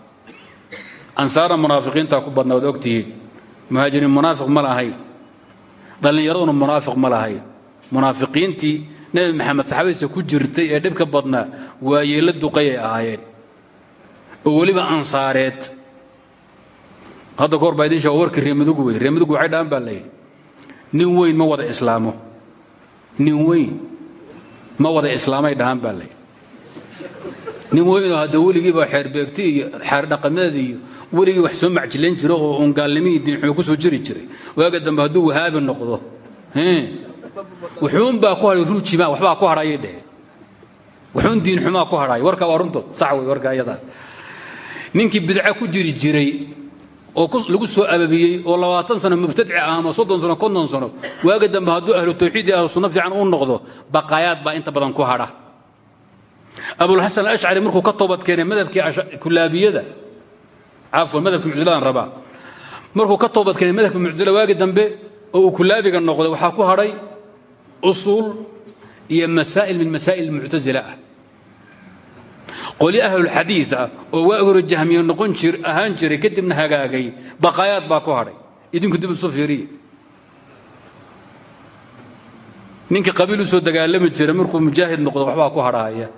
ansaarna munaafiqiintaa ku badnaa waad ogtihiin muhaajiriin munaafiq ma lahayn dhallinyaraduna munaafiq ma lahayn munaafiqiintii nebi maxamed saxaabadiisa ku jirtay ee dhibka badnaa waayeella duqayay ahaayeen oo hadda kahor baa idin sheega warkii reemadugu wey reemadugu waxay dhahan baa layidhi nin weyn ma wada islaamo. Nin weyn ma wada islaamay dhahaan baa layidhi nin weynoo hadda weligiiba xeerbeegti iyo xeer dhaqameed iyo weligii wax soo macjilan jira oo uun gaalnimihii diinxumo ku soo jiri jiray. Waaga dambe hadduu wahaabi noqdo wuxuunbaa ku hadhay ruujimaa waxbaa ku hadhayay dhehe wuxuun diinxumaa ku hadhay warka waa runtood sax wey warka ayadaa ninkii bidca ku jiri jiray oo lagu soo ababiyey oo labaatan sano mubtadici ah ama soddon sano konton sano waaga dambe hadduu ahlu tawxiid iyo ahlu sunno fiican u noqdo baqaayaad baa inta badan ku hadha. Abulxasan alashcari markuu ka toobad keenay madhabkii kulaabiyada cafwan madhabkii mucsiladan rabaa markuu ka toobad keenay madhabkii mucsila waagi dambe oo uu kulaabiga noqday waxaa ku hadhay usuul iyo masaa'il min masaa'il muctasila ah qoli ahlulxadiid ah oo waagi hore jahmiye noqon ahaan jiray kadibna hagaagay. Baqaayaad baa ku hadhay idinku dib isu fiiriya ninkii qabiil u soo dagaalami jiray markuu mujaahid noqdo waxbaa ku hadhaaya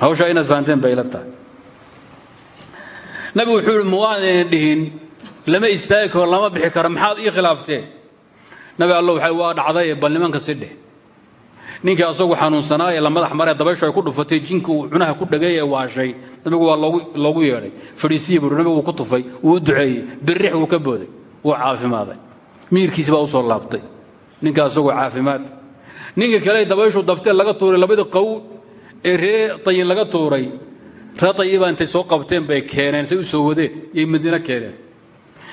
hawshaa inaad fahanteen bay ila tahay. Nabigu wuxuu ihi muwaadaynan dhihin. Lama istaagi karo lama bixi karo. Maxaad ii ninkii asagu xanuunsanaa ee la madax maree dabayshu ay ku dhufatay jinka uu cunaha ku dhagay ee waashay. Nabigu waa loogu yeedhay. Fadhiisiyi buu nabigu ku tufay wuu u birrix wuu ka booday wuu caafimaaday. Miirkiisi baa u soo laabtay. Ninka asagoo caafimaad. Ninka kale dabayshu daftee laga tuuray labadii qow ee ree tayin laga tuuray ree tayi baa intay soo qabteen bay keeneen say u soo wadeen yay madiino keeneen.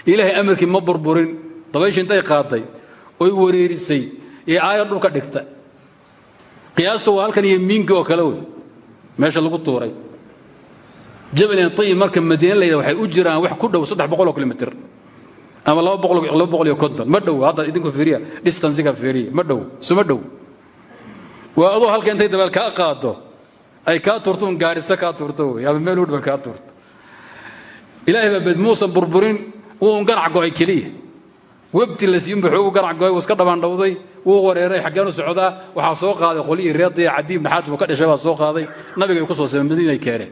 Ilaahay amarkii ma burburin. Dabayshi intay qaaday oy wareerisay ee aayar dhulka dhigta qiyaastu waa halkan iyo miinki oo kale wey meesha lagu tuuray. Jabalin tayi marka madiine la yidhah waxay u jiraan wax ku dhow saddex boqol oo kilomitr ama laba boqol laba boqol iyo konton. Ma dhow hadda idinku fiiriya. Distancega fiiriya. Ma dhow suma dhow. Waa adoo halka intay dabeel kaa qaado. Ay kaa tuurto un gaariso kaa tuurto. Wey ama meel u dhow kaa tuurto. Ilaahay baa bed muusan burburin. Wuu un ganac go'ay keliya. Webti la siin buxuu ganac go'ay wuu iska dhabaandhowday wuu wareeray xaggeen u socdaa waxaa soo qaaday qolihii reediya cadiib naxaad buu ka dhashay baa soo qaaday. Nabigay ku soo samay madiinay keeneen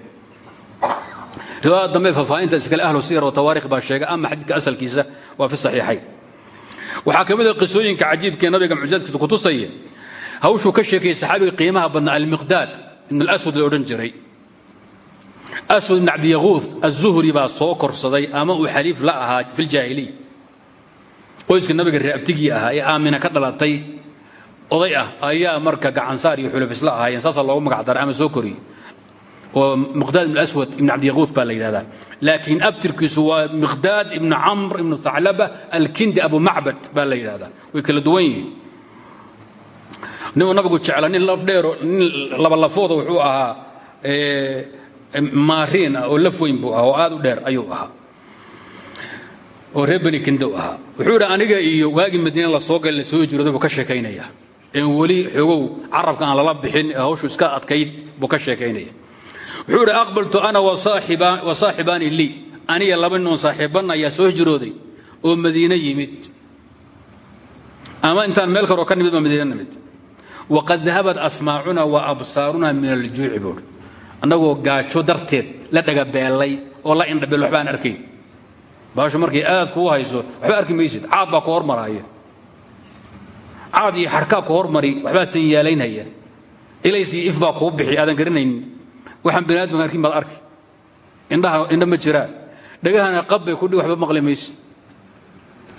riwaayad dambe faahfaahinta iskale ahlu siyar wa tawaarikh baa sheegay ama xadiidka asalkiisa waa fi saxiixayn waxaa ka mid a qisooyinka cajiibkee nabiga mucjizaadkiisa ku tusaya hawshuu ka sheekayay saxaabiga qiimaha badnaa almiqdaad ibn alaswad la odhan jiray. Aswad ibn cabdiyaquud azuhri baa soo korsaday ama uu xaliif la ahaa fi ljaahiliya qoyska nabiga reeabtigii ahaa ee aamina ka dhalatay oday ah ayaa marka gacansaar iyo xulafisla ahaayeen saasaa loogu magac daray ama soo koriyey. Oo miqdaad ibn aswad ibn cabdiyaquuf baa la yidhahdaa. Laakiin abtirkiisu waa miqdaad ibnu camr ibnu thaclaba alkindi abu macbad baa la yidhahdaa. Way kala duwan yihiin. Ninuu nabigu jecla nin lafdheero nin labalafooda wuxuu ahaa maariin ah oo laf weyn buu ahaa oo aad u dheer ayuu ahaa oo reer beni kinde u ahaa. Wuxuu idhi aniga iyo waagii madiine la soo gali la soo hijrooday buu ka sheekaynaya. In weli xogow carabka aan lala bixin hawshu iska adkayd buu ka sheekaynaya. Wuxuu idhi aqbaltu ana wa saaxibaani lii. Aniga laba nin oo saaxiibanna ayaa soo hijrooday oo madiine yimid. Ama intaan meel kaloo ka nimid baa madiine nimid. Waqad dahabat asmaacuna wa absaaruna min aljuuci buuri annagoo gaajo darteed la dhagabeellay oo la indhabeel waxba aan baashu markay aad kuu hayso waxba arki maysid. Caad baa ku hormaraya caad iyo xarkaa ku hormari waxbaa san yaalaynhaya ilays iyo if baa kuu bixi aadan garanaynin waxaan bani aadamka arkin baad arki. Indhaha indha ma jiraan dhagahana qab bay kudhi waxba maqli maysid.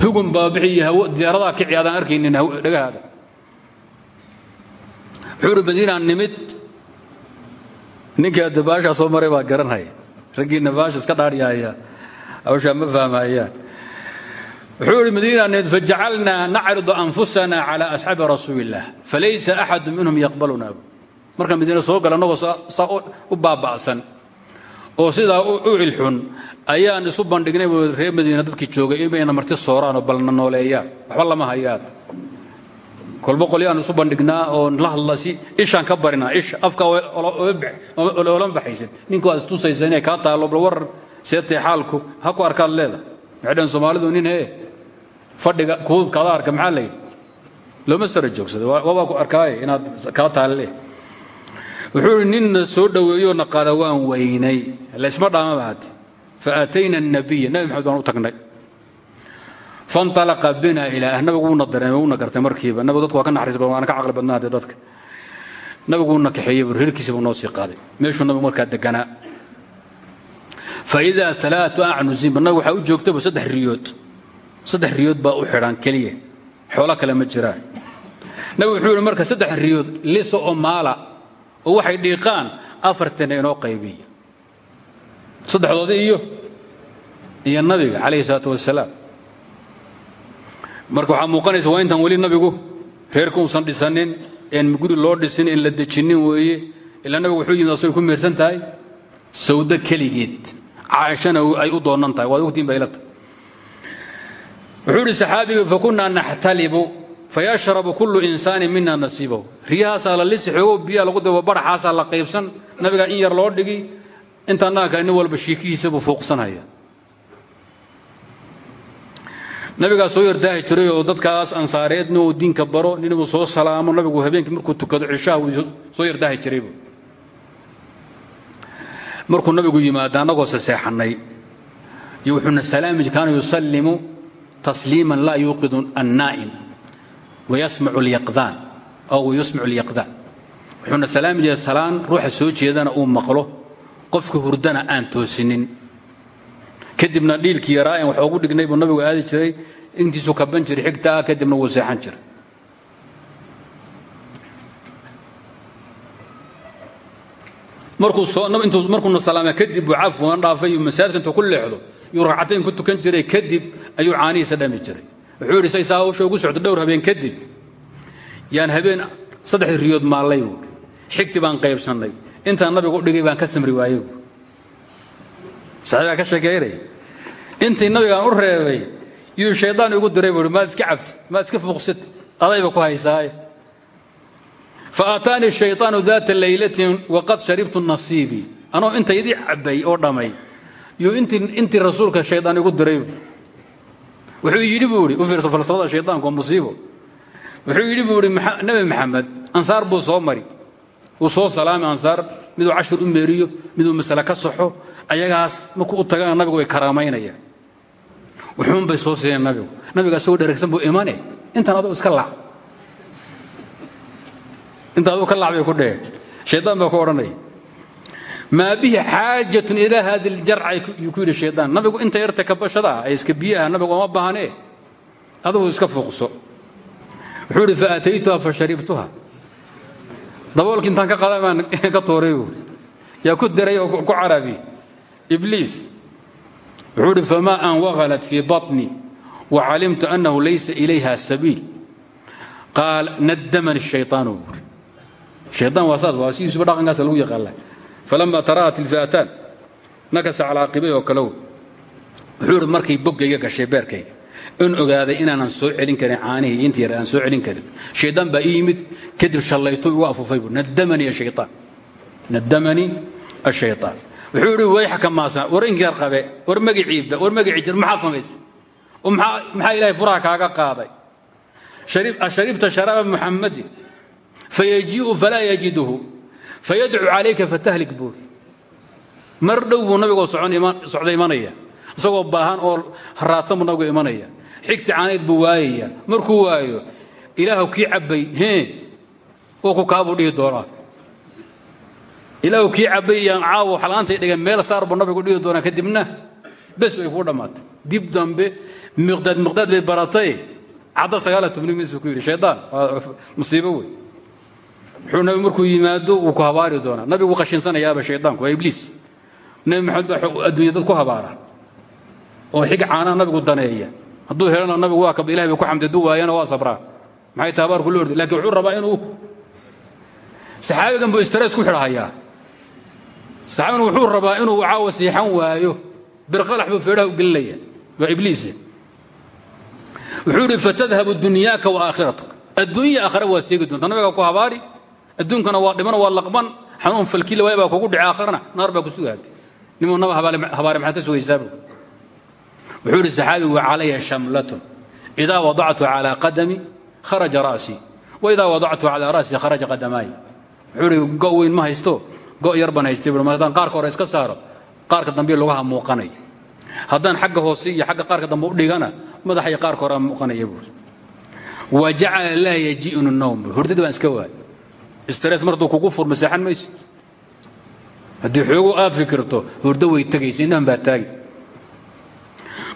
Hugun baa bixi iyo hawo diyaaradaa kici aadaan arkaynin dhagahaada. Wuxuu uhi madiinaan nimid. Ninkaa dabaashaa soo maray baa garanhaya raggiina baasha iska dhaadhyaaya hawshaa ma fahmayaan wuxuu ihi madiinaan nimid fajacalnaa nacridu anfusana cala asxaabi rasuuli illah falaysa axadu minhum yaqbaluna markaan madiina soo gala annagoo u baaba'san oo sidaa u cilxun ayaan isu bandhignay reer madiina dadkii joogay inayna marti sooraan oo balna nooleeyaan waxba lama hayaan kolba qolyaan isu bandhignaa oo la hadla ishaan ka barinaa isha afka olama baxaysid ninka waad istusaysa inay kaa taallo bal warar seetay xaalku ha ku arkaad leeda maxay dhaheen soomaalidu nin hee fadhiga kuudka ada arka maxaa layidhi looma sara joogsada waabaa ku arkaaye inaad kaa taalleh wuxuu ihi ninna soo dhoweeyoo naqaana waan weynay laysma dhaamaba hate fa aatayna annabiya nabi maxamed baan u tagnay. Fanalaqa bina ilaah nabigu wuuna dareemay wuuna gartay markiiba. Nabigu dadku waa ka naxariis badan waana ka caqli badnaa dee dadka. Nabigu wuuna kaxeeyey reerkiisiba noo sii qaaday. Meeshuu nabigu markaa deganaa faidaa alaatu acnusin ba nabigu waxaa u joogtaba saddex riyood saddex riyood baa u xidhan keliya xoolo kale ma jiraan nabigu wuxuu yihi saddex riyood liso oo maala oo waxay dhiiqaan afartana inoo qaybiya saddexdoodii iyo iyo nabiga calayhi salaatu wasalaam marka waxaa muuqanaysa waa intaan weli nabigu reerka uusan dhisanin een guri loo dhisin in la dejinin weeye ilaa nabigu wuxuu yimid asagay ku meersan tahay sawdo caaishana ay u doonan tahay. Waad ogtiin bay wuxuu idhi saxaabigu fakunaa naxtalibu fayashrabu kullu insaanin mina nasiibahu riyahaasaa la lisi xoogow lagu dabo baraxaasaa la qaybsan. Nabigaa in yar loo dhigi intaannaga kale nin walba shiikihiisa buu fuuqsanaya. Nabigaa soo yardaahi jiray oo dadkaas ansaareed diinka baro nin uu soo salaamo nabigu habeenkii markuu tukado cishaha soo yardaahi jiraybu markuu nabigu yimaada annagoo saseexannay iyo wuxuuna salaami kaana yusallimu tasliiman laa yuuqidu annaa'im wayasmacu lyaqdaan aw yusmicu lyaqdaan wuxuuna salaami jiray salaan ruuxa soo jeedana uu maqlo qofka hurdana aan toosinin. Kadibna dhiilkii yaraa en wax ugu dhignay buu nabigu aadi jiray intiisuu kaban jiray xigtaa kadibna wuu seexan jiray markuuna salaama kadib buu cafwan dhaafay masaajidka intuu ku leexdo yuu ragcatayn ku tukan jiray kadib ayuu caanihiisa dhami jiray. Wuxuu yidhi say saa hawsha ugu socdo dhowr habeen kadib. Yaan habeen saddexdii riyood maallay buui xigti baan qaybsannay intaan nabigu u dhigay baan ka samri waayey bu saxiibaa ka sheekeynaya. Intii nabigaan u reebay yuu shaydaan igu diray buui maad iska cabtid maad iska fuuqsid adayba ku haysaaye faataanii shayطaanu daata laylatin waqad sharibtu nasiibii anoo intaydii cabbay oo dhammay yuu intii rasuulka shaydaan igu diray wuxuu yidhi buu ihi u fiirsa falsafada shaydaanku waa musiibo wuxuu yidhi buu ihi nebi maxamed ansaar buu soo mari wuu soo salaamay ansaar miduu cashir u meeriyo miduu masale ka saxo ayagaas markuu u tagana nabigu way karaamaynayaan wuxuun bay soo siiyeen nabigu nabiga asagoo dheregsan buu imane intaan aduu iska lac inta aduu ka lac bay ku dheheen shaydaan baa ku odhanaya maa bihi xaajatun ilaa hadi ljarca yuu ku yidhi shaydaan nabigu inta yarta kabashada ah ee iska biyaha nabigu oma baahnee adugu iska fuuqso wuxuu idhi faataytuha fasharibtuha daboolkii intaan ka qadan baan ka tuuray buuri yaa ku daray oo ku carabi ibliis wuxuu idhi famaa an wagalat fii baطni wacalimtu annahu laysa ilayha sabiil qaal nadamani الshayطaanu buuri shayطaan waa saas waa sidiisuba dhaqankaas lagu yaqaana falama tara'at ilfi'ataan nakasa calaa qibay oo kale wuxuu idhi markay boggayga gashay beerkayga in ogaaday inaanan soo celin karin caanihii inta yar aan soo celin karin shaydaan baa ii yimid kadib shallayto igu afufay buu nadamanii ashaytaan nadamanii ashaytaan wuxuu idhi wayxaka maasna war inkaar qabe war magiciiba war magicii jir maxaad samaysay maxaa ilaahay furaha kaaga qaaday sharibta sharaaba muxammadin fayajii'u falaa yajiduhu fayadcu calayka fatahlik buuri mar dhow buu nabigoo socda imanaya isagoo baahan oo haraadsan buu nabigu imanaya xigti caanayd buu waayaya markuu waayo ilaahu kii cabbay oo ku kaabuu dhihi doonaa ilaahu kii cabbay iyaan caawo xalaantay dhigan meel saar buu nabigu dhihi doonaa kadibna bes way kuu dhammaatay dib dambe miqdaad miqdaad bay baratay cadda sagaala tobni misu ku yidhi wuxuu nabi markuu yimaado wuu ku habaari doonaa nabigu qashinsanayaaba shaydaanku waa ibliis. Nebi maxamed baa adduunya dad ku habaara. Oo xig caanaha nabigu daneeya. Hadduu helana nabigu waa kaba ilahay ba ku xamdi hadduu waayana waa sabraa maxay tahay habaarku la orday laakiin wuxuu rabaa inuu saxaabigan buu stress ku xidhahayaa saxaabigan wuxuu rabaa inuu caawa siixan waayo. Birqalax buu feedhaha u gelinaya. Waa ibliise wuxuu idhi fatadhabu dunyaaka wa aakhiratuka. Adduunya aakhira waad seegi doontaa. Nabiga ku habaari adduunkana waa dhiman waa laqban xanuun falkila waay baa kugu dhici aakhirana naar baa ku sugaatay nimuu naba habaare maxaad ka sugaysaaba wuxuu idhi saxaabigu calaya shamlatun idaa wadactu calaa qadami kharaja ra'sii wa idaa wadactu calaa ra'sii kharaja qadamaay wuxuu weyn ma haysto go yar baan haystay bui haddaan qaarka hore iska saaro qaarka dambe lugaha muuqanay haddaan xagga hoose iyo xagga qaarka dambe u dhigana madaxa iyo qaarka hore muuqanaya buuri wa jacala laa yaji'nu nawm buuri hurdada baan iska waay stress mar hadduu kugu furma seexan maysid. Haddii xoogu aad fikirto hurdo way tegaysa innahan baa taagi.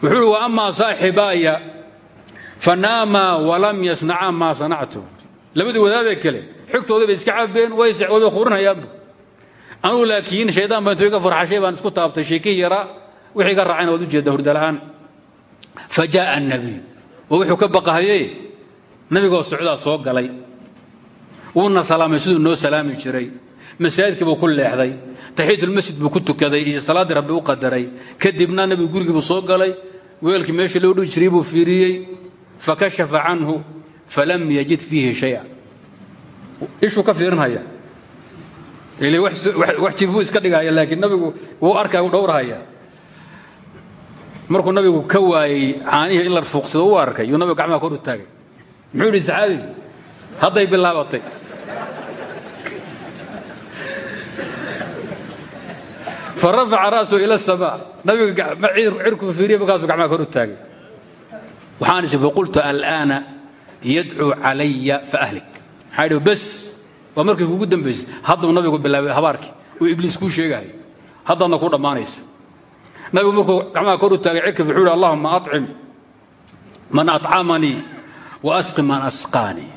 Wuxuu uhi wa amaa saaxibaaya fanaamaa walam yasnacaa maa sanactu. Labadii wadaadee kale xogtooda bay iska cabeen way way quurinayaanbu anugu laakiin shaydaan baa intuu iga farxashay baan isku taabtay sheekii yaraa wixii ga raacayna waad u jeeddaa hurdala'aan fa jaa'a annabiy. Oo wuxuu ka baqahaye nabigoo socdaa soo galay wuuna salaamay siduu noo salaami jiray masaajidkii buu ku leexday taxiyatulmasjid buu ku tukaday iyo salaaddii rabbi u qadaray. Kadibna nabigu gurigii buu soo galay weelkii meeshii loo dhihi jiray buu fiiriyey fakashafa canhu falam yajid fiihi shaya. Ishuu ka fiirinhaya. Wax jifuu iska dhigaya laakiin nabigu wuu arkaya u dhowrhaya markuu nabigu ka waayey caanihii in la fuuqsado u arkay. Yuu nabigu gacmaha kor u taagay. Muxuu yidhi saxaabigi hadday bilaabatay farafaca ra'su ila asamaa nabiga cirkuu fiiriye markaasuu gacmaha kor u taagay. Waxaan isi faqultu al'aana yadcuu calaya faahlik maxaa idhi bes waa markii kugu dambaysay hadduu nabigu bilaabay habaarkii uu ibliis kuu sheegahay haddaadna kuu dhammaanaysa. Nabigu markuu gacmaha kor u taagay cirka wuxuu yidhi allahuma acim man acamanii wa asqi man asqaanii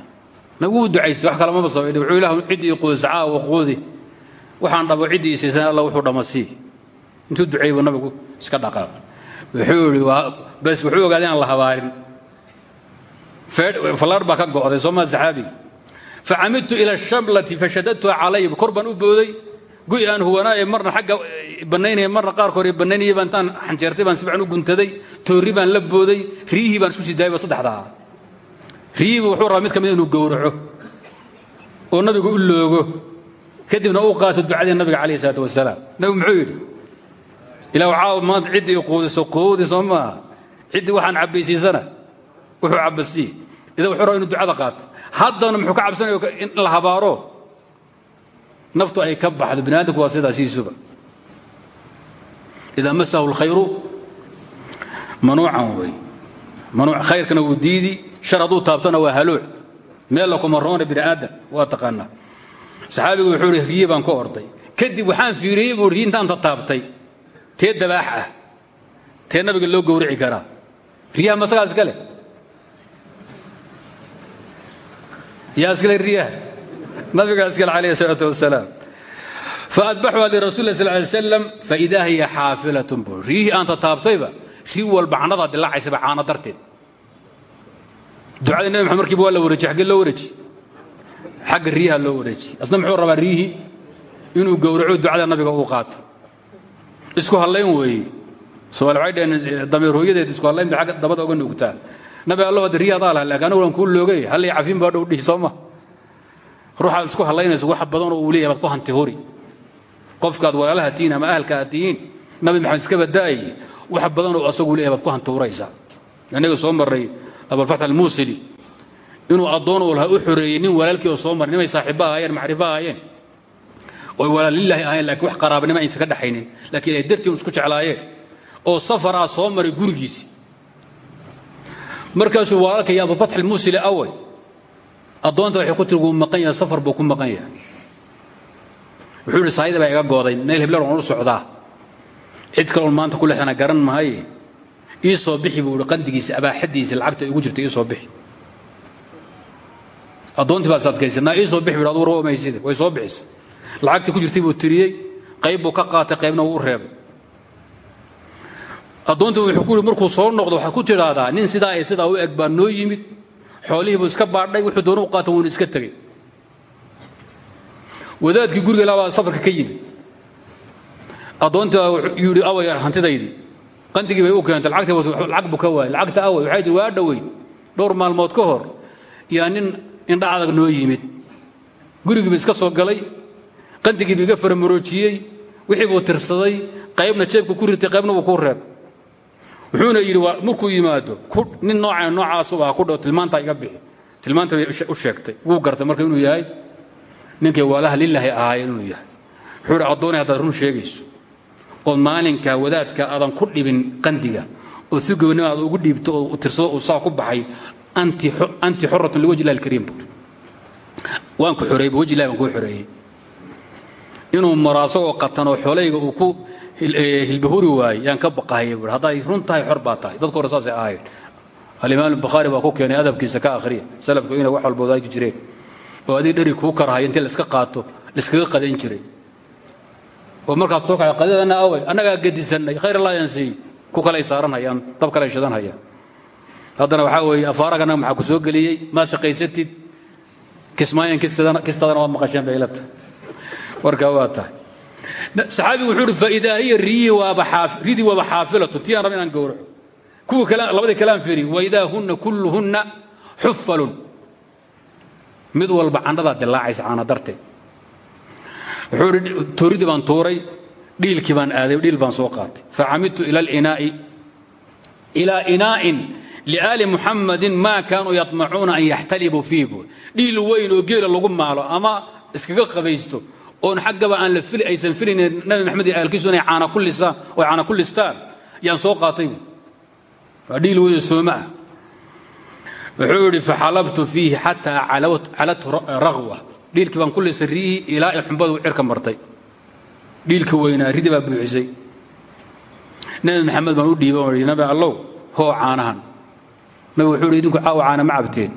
nabigu wuu ducaystay wax kale maba sabaydhi wuxuu ilah ciddii quudisa caawa quudi waxaan dhabo ciddii isaysan alla wuxuu dhamasii. Intuu duceeyey buu nabigu iska dhaqaaq wuxuu yidhi bas wuxuu ogaaday aan la habaarin. Fallaar baa ka go'day soo maa saxaabi? Facamidtu ila ashamlati fashadadtuha calay kor baan u booday. Guy aan huwanaaye marna xagga bannaynaya marna qaarka hore bannaynayay baan intaan xanjeertay baan si fiican u guntaday. Toorri baan la booday riyihii baan isku sii daayay ba saddexdaa. Riyihiibu wuxuu rabaa mid ka mid inuu gowraco oo nabigu u loogo kadibna uu qaato ducadii nabiga calayh isalaatu wasalaam. Nabigu muxuu yidhi ilaahu caaw maanta ciddii i quudiso quudi soo maaha ciddii waxaan cabbaysiisana wuxuu cabbasii ida wuxuu rabaa inuu ducada qaato. Haddana muxuu ka cabsanaya in la habaaro? Naftu ay ka baxdo bini aadamku waa sidaa siisuba. Idaa masahu alkhayru manuucan wey manuuc khayrkana wuu diidi shar hadduu taabtona waa halooc meel la kuma roona bini aadam waa taqaanaa saxaabigu wuxuu ihi riye baan ka orday. Kadib waxaan fiiriyey buu riyi intaan taabtay tee dabaax ah. Tee nabiga loo gowrici karaa. Riyaha masagaa iska leh? Yaa iskale riyaha. Nabigaa iskale calayhi salaatu wasalaam faadbaxuha lirasuul lah sal lay slam faidaa hiya xaafilatun buu riyihii aan tataabtayba rii walba canadaa dilaacaysaba caano darteed. Ducadii nabi maxamed markiiba waa la wareeji xaggee loo wareeji xagga riyaha loo wareeji asna muxuu rabaa riyihii inuu gowraco ducada nabiga uu qaato. Isku hallayn weeye somaali waxay dhaheen dameer hooyadeed isku hallayn bay agga dabada uga nuugtaa nabi allo hadda riya adaa laha laakiin anigu waan kuu loogay. Hallay cafin baa dhow dhihi soo ma. Ruuxaad isku hallaynaysa wax badan oo uu leeyahay baad ku hanti hori. Qofkaad walaalaha tihiin ama ahalka aad tihiin nabi maxamed iska bada'ay wax badan oo asagu leeyahay baad ku hantuuraysaa innaga soo marray abulfatx almuusili inuu addoon lahaa u xoreeyey nin walaalkii oo soo maray nimay saaxiibba ahaayeen macrifo ahaayeen. Oy walaalilaahi ahayen lakiin wax qaraabanimo aysan ka dhaxaynin. Laakiin ay dartiin isku jeclaayeen oo safar ah soo maray gurigiisi. Markaasuu walaalka iyo abufatx almuusili away addoonta waxay ku tiri wuu maqan yahay safar buu ku maqan yahay. Wuxuu ihi saayida baa iga gooday meel heblar waan u socdaa. Cid kaloon maanta ku lexdana garan mahaye ii soo bixi buu ihi qandigiisa abaaxadiisa lacagta igu jirta ii soo bixi addoontii baa sadkaysay naa ii soo bixi bu adu warwamayside way soo bixisay. Lacagtii ku jirtay buu tiriyey. Qayb buu ka qaatay qaybna wuu reebay. Addoontii wuxuu ku yidhi markuu soo noqdo waxaad ku tidhaahdaa nin sidaa iyo sidaa u eg baa noo yimid. Xoolihii buu iska baadhay wuxuu doona u qaata wuuna iska tegey. Wadaadkii guriga ilaa baa safarka ka yimid. Addoontii baa yidhi away hantidaydii. Qandigii bay u keentay lacag buu ka waayay. Lacagta away waxay tii waa dhoweyd. Dhowr maalmood ka hor yaa nin indha adag noo yimid. Gurigiiba iska soo galay qandigiiba iga faramaroojiyey wixii buu tirsaday qaybna jeebku ku ritay qaybna buu ku reeb. Wuxuuna yidhi markuu yimaado nin nooca noocaasu ah ku dhow tilmaantaa iga bixi. Tilmaanta bay sheegtay. Wuu gartay marka inuu yahay ninkay waalaha lilaahi ahaayeen yahay. Wuxuu hi addoonay run sheegayso ood maalinka wadaadka aadan ku dhibin qandiga ood si gobonimo aad ugu dhiibto oo tirsado uu saa ku baxay anti xoratun liwajhi illahi alkariim buuri waan ku xoreeyey wajhi illahi baan kuu xoreeyey inuu maro asagoo qatan oo xoolayga uu ku hilbahuri waayey yaan ka baqahaya buuri hadday run tahay xor baa tahay. Dadka hore saasay ahaayeen. Alimaam albukhaari baa ku keenay adabkiisa ka akhriya. Salafku inay wax walba wadaagi jireen. Oo adig dheri kuu karahaya intii laiska qaato laiskaga qadan jiray. Oo markaad soo kacay qadadana away. Annagaa gadisanay khayr allah yaan siiy ku kalay saaran hayaan dab kalay shidan hayaan haddana waxaa weeye afaaragana maxaa ku soo geliyey? Maad shaqaysatid? Kismaayan kistadana waad maqasheen bay ila tahay. Warkaa waa tahay. Wuxuu uhi faidaa hiya ridii waaba xaafilatu tii aan raba inaan gowraco kuwii kale labadii kalaan firi waidaa hunna kulluhunna xufalun mid walba candhadaa dilaacaysa caana darteed. Wuxuu tooridii baan tuuray dhiilkii baan aaday dhiil baan soo qaatay. Facamidtu ila alinaai ilaa inaa'in liaali muxamadin maa kaanuu yatmacuuna an yaxtalibuu fiih buu dhiil weyn oo geela lagu maalo ama iskaga qabaysto oon xaggaba aan aysan filaynin nabi maxamed iyo aalkiisu inay caana ku listaan yaan soo qaatay waa dhiil weyn oo sooma ah wuxuu yidhi faxalabtu fiihi xataa calathu raqwa dhiilkii baan ku lisay riyihii ilaa ay xumbadu cirka martay dhiilka weynaa ridi baa buuxisay nabi maxamed baan u dhiiba i nabi allow hoo caanahan nabi wuxuu idinku caawa ma cabteen.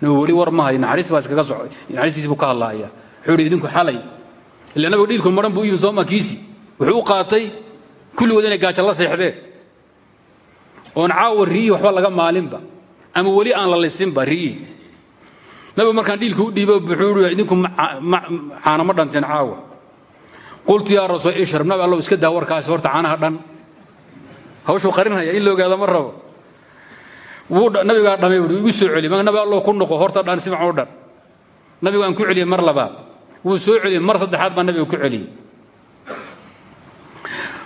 Nabi weli war ma hayo naxariis baa iskaga soco naxariistiisi buu ka hadlaaya wuxuu idinku xalay. Ila nabigu dhiilku maran buu yimi sooma kiisi. Wuxuu u qaatay kulligood inay gaajo la seexdeen. Oon caawa waxba laga maalinba ama weli aan la lisinba riyihii nabigu markaan dhiilka u dhiibo wuxuu idinku caana ma dhanteen caawa. Qultu yaa rasuul ishrab nabi allow iska daa horta caanaha dhan. Hawshuu qarinhaya in la ogaada nabigaa dhamay igu soo celiy nabi allow ku noqo horta dhan simac u dhan. Nabigu aan ku celiyey mar labaad. Wuu soo celiyey mar saddexaad baa nabiga ku celiyey.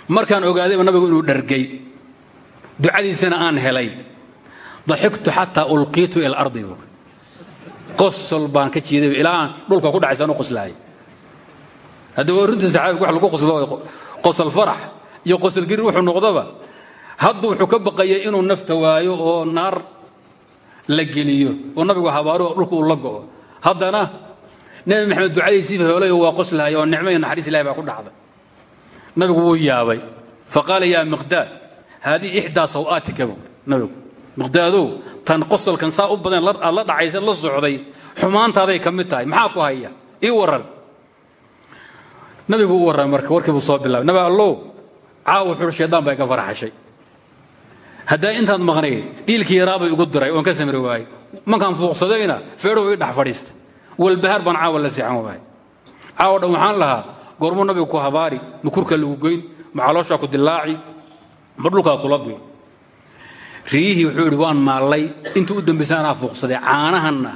Markaan ogaadayba nabigu inuu dhargay. Ducadiisana aan helay. Daxiktu xataa ulqiitu ila ardi buui qosol baan ka jiiday ilaa aan dhulka ku dhacaysaan u qoslaayay hadda waa runtii saxaabiga wax lagu qoslo qosol farax iyo qosol girir wuxuu noqdaba haddu wuxuu ka baqayay inuu nafta waayo oo naar la geliyo oo nabigu habaaro dhulka uu la go'o haddana nebi maxamed ducadiisiiba hoolay waa qoslaaya oo nicmo iyo naxariis ilahi baa ku dhacday. Nabigu wuu yaabay. Faqaala yaa miqdaad haadihi ixdaa saw'aatika bu nabigu. Miqdaadow tan qosolkan saa u badan aad la dhacaysa la socday xumaantaaday ka mid tahay. Maxaa ku haya? Ii warran nabigu u warramay marka warkii buu soo bilaabay. Nabi allow caawa wuxuu shaydaan baa iga farxashay haddaa intaad maqnayd dhiilkii yaraabay igu diray oon ka samri waayey markaan fuuqsadayna feedhow ii dhex fadhiistay. Walbahaar baan caawa la seexan waayay caawa dhan waxaan lahaa goormuu nabigu ku habaari ma lagu goyn ma ku dilaaci ma dhulkaa kula goyn waan maallay intuu u dambaysa fuuqsaday caanahanna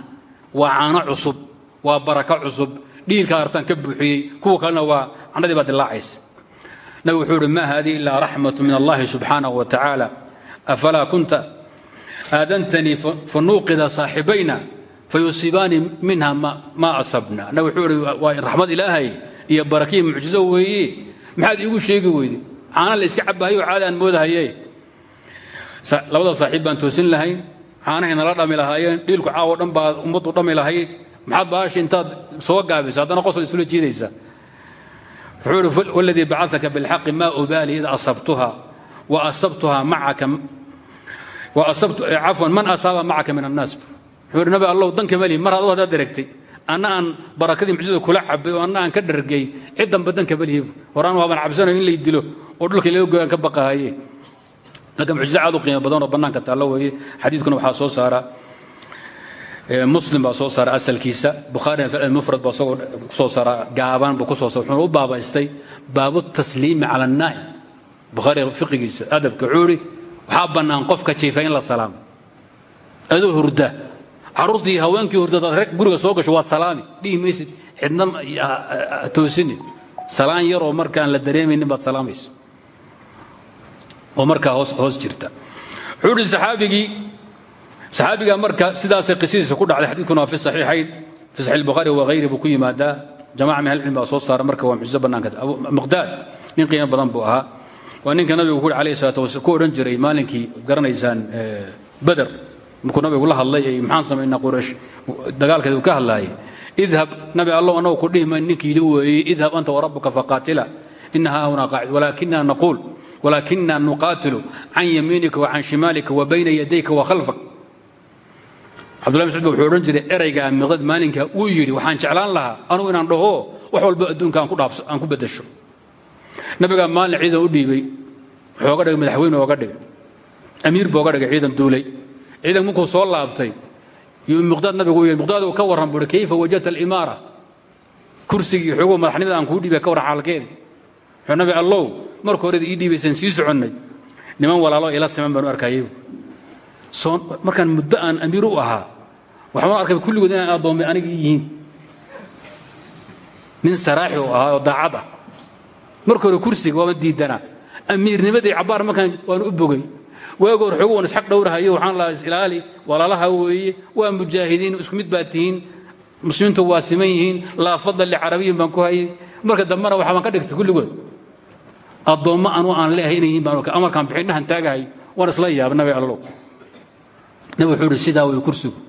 waa caano cusub waa barako cusub dhiilka artaan ka buuxiyey kuwa kalena waa candhadii dilaacaysa. Nabigu wuxuu idhi ma haadihi ilaa min allahi subxaanahu wa tacaala afalaa kunta aadantanii fanuuqida saaxibayna fayusiibaani minha maa asabna nabig wuxuu idhi waa raxmad ilaahay iyo barakiya mucjizo weeye maxaad iigu sheegi weyde caana la iska cabbahayo caada aan moodahaye labada saaxiib baan toosin lahayn caanahay nala dhami lahaayeen dhiilku caawo dhan baa ummaddu dhami lahayd maxaad baashi intaad soo gaabisa haddana qosol isula jiidaysa wuxuu ihi waladii bacataka bilxaqi maa ubaali id asabtuha wa asabtuha macaka cafwan man asaaba macaka min annaas. Wuxuu ihi nabi allow danka mali mar adoo haddaad daragtay anna aan barakadii mucjizada kula cabay oo anna aan ka dhargay ciddanba danka malihi horaan waabaan cabsanayo in lay dilo oo dhulkii laga goyaan ka baqahaye marka mucjizo aad u qiimo badan oo bannaanka taallo weeye. Xadiidkuna waxaa soo saara muslim baa soo saara asalkiisa bukhaarina mufrad baa isagoo ku soo saara gaabaan buu ku soo saara wuxuuna u baabaystay baabu tasliimi cala annaa'im bukhaari fiqigiisa adabka idhi waxaa bannaan qofka jiifa in la salaamo. Adoo hurda. Carruurtii haweenkii hurdadaad rag guriga soo gasho waad salaami. Dhihi maysid xidna toosini. Salaan yaroo markaan la dareemaynin baad salaamayso oo markaa hoos jirta. Wuxuu idhi saxaabigii saxaabiga marka sidaasay qisadiisa ku dhacday xadiidkuna waa fi saxiixayn. Fi saxiix albukhaari wagayri buu ku yimaadaa. Jamaca min ahlicilm baa soo saara marka waa mucjizo bannaanka miqdaad nin qiimo badan buu ahaa waa ninka nabigu ku yidhi alayhi salatu wasalaam ku odhan jiray maalinkii garanaysaan beder markuu nabigu la hadlay ay maxaan samaynaa quraysh? Dagaalkeeda uu ka hadlaayay. Idhab nabi allow annagu ku dhihi mayn ninkii idin weeyey idhab anta warabbuka faqaatila. Ina haahunaa qaacid. Walaakina naquul. Walaakina nuqaatilu can yamiinika wa can shimaalika wa bayna yadayka wa khalfak. Cabdullahi mascuud ba wuxuu odhan jiray eraygaa miqdad maalinkaa uu yidhi waxaan jeclaan lahaa. Anugu inaan dhaho wax walba adduunka aan ku beddasho nabigaa maalin ciidan u dhiibay. Wuxuu oga madaxweyne ooga dhigay. Amiir buu oga dhigay ciidan duulay. Ciidan markuu soo laabtay. Yuu miqdaad nabigu u yidhi miqdaad uu ka warran buuhi kayfa wajadta alimaara? Kursigii xooguu madaxnimada aan kuu dhiibay ka warran xaalkeedi wuxuu nabi allow marka ii dhiibaysaan sii soconnay. Niman walaalo ila siman baan u arkayay markaan muddo aan amiir u ahaa waxaan arkay kulligood inaan addoommay aniga yihiin. Nin saraaxi oo daacad ah marka hore kursiga waama diidanaa. Amiirnimadii cabbaar markaan waan u bogay. Waaga hor xoogu isxaq dhowrahayo waxaan lahaa isilaali walaalaha weeye waa mujaahidiin isku mid baa tihiin muslimiintu waa siman yihiin laa fadla baan ku hayay. Marka dambena waxa baan ka dhigtay kulligood. Addoommo anuu aan leehay inay yihiin baan amarkaan bixindhahan taagahay waan isla yaaba nabi allow nabi wuxuu sidaa wey kursigu.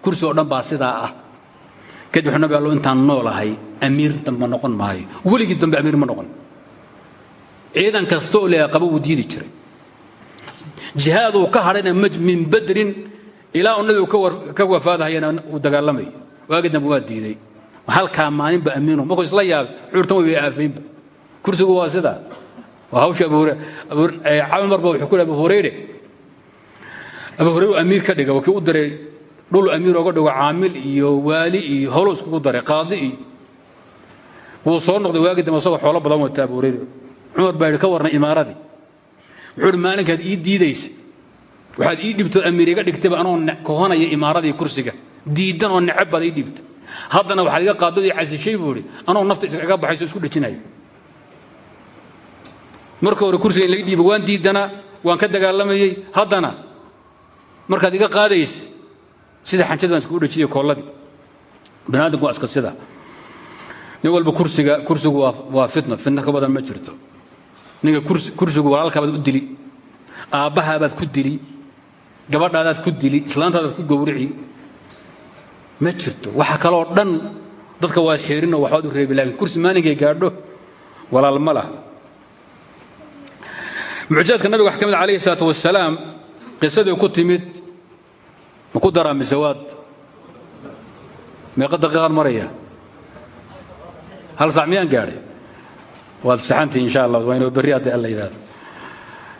Kursi oo dhan baa sidaa ah. Kadib nabi allow intaan noolahay amiir dambe noqon maayo. Weligii dambe amiir ma noqon ciidan kasta oo leeyahay qaba wuu diidi jiray. Jihaad uu ka hadhayna min badrin ilaa uu nabigu ka wafaadahayana uu dagaalamayo waagi dambe waa diiday. Halkaa maalinba amiinu markuu isla yaabay xuurtan way aafaynba kursigu waa sidaa. Waa hawsha camar ba wuxuu ku abu hurayre abu hurayre amiir ka dhiga wakii u diray dhul amiir oga dhigo caamil iyo waali iyo holo iskugu daray qaadi iyo wuu soo noqday waagi dambe isagoo xoolo badan wata abu hurayre cumar baa ka warnay imaaradii wuxuu yidhi maalinkaad ii diidaysay. Waxaad ii dhibtood amiir iga dhigtayba anoo kohonaya imaaradii kursiga. Diidan oo necab baad ii dhibto. Haddana waxaad iga qaaddo ii casishay buu idhi anoo nafta iskaga baxayso isku dhejinayo marka hore kursiga in laga dhiiba waan diidanaa waan ka dagaalamayey. Haddana markaad iga qaadaysa sida xanjad baan iskugu dhejiyey koolladii bani aadamku waa iska sida nin walba kursiga kursigu waa fitna. Fitna ka badan ma jirto ninka kursi kursigu walaalkaabaad u dili aabbahaabaad ku dili gabadhaadaad ku dili islaantaadaad ku gowrici. Ma jirto waxa kaloo dhan dadka waad xeerinoo waxbaad u reebi laakiin kursi maalinkay gaadho walaal ma lah mucjizaadka nabiga wax ka mid alayhi salaatu wasalaam qisadii ku timid ma ku daraa mise waad meeqa daqiiqaan maraya. Hal sac gaadhay waad saxantii insha allah waa inuu berri hadda alla yidhahdo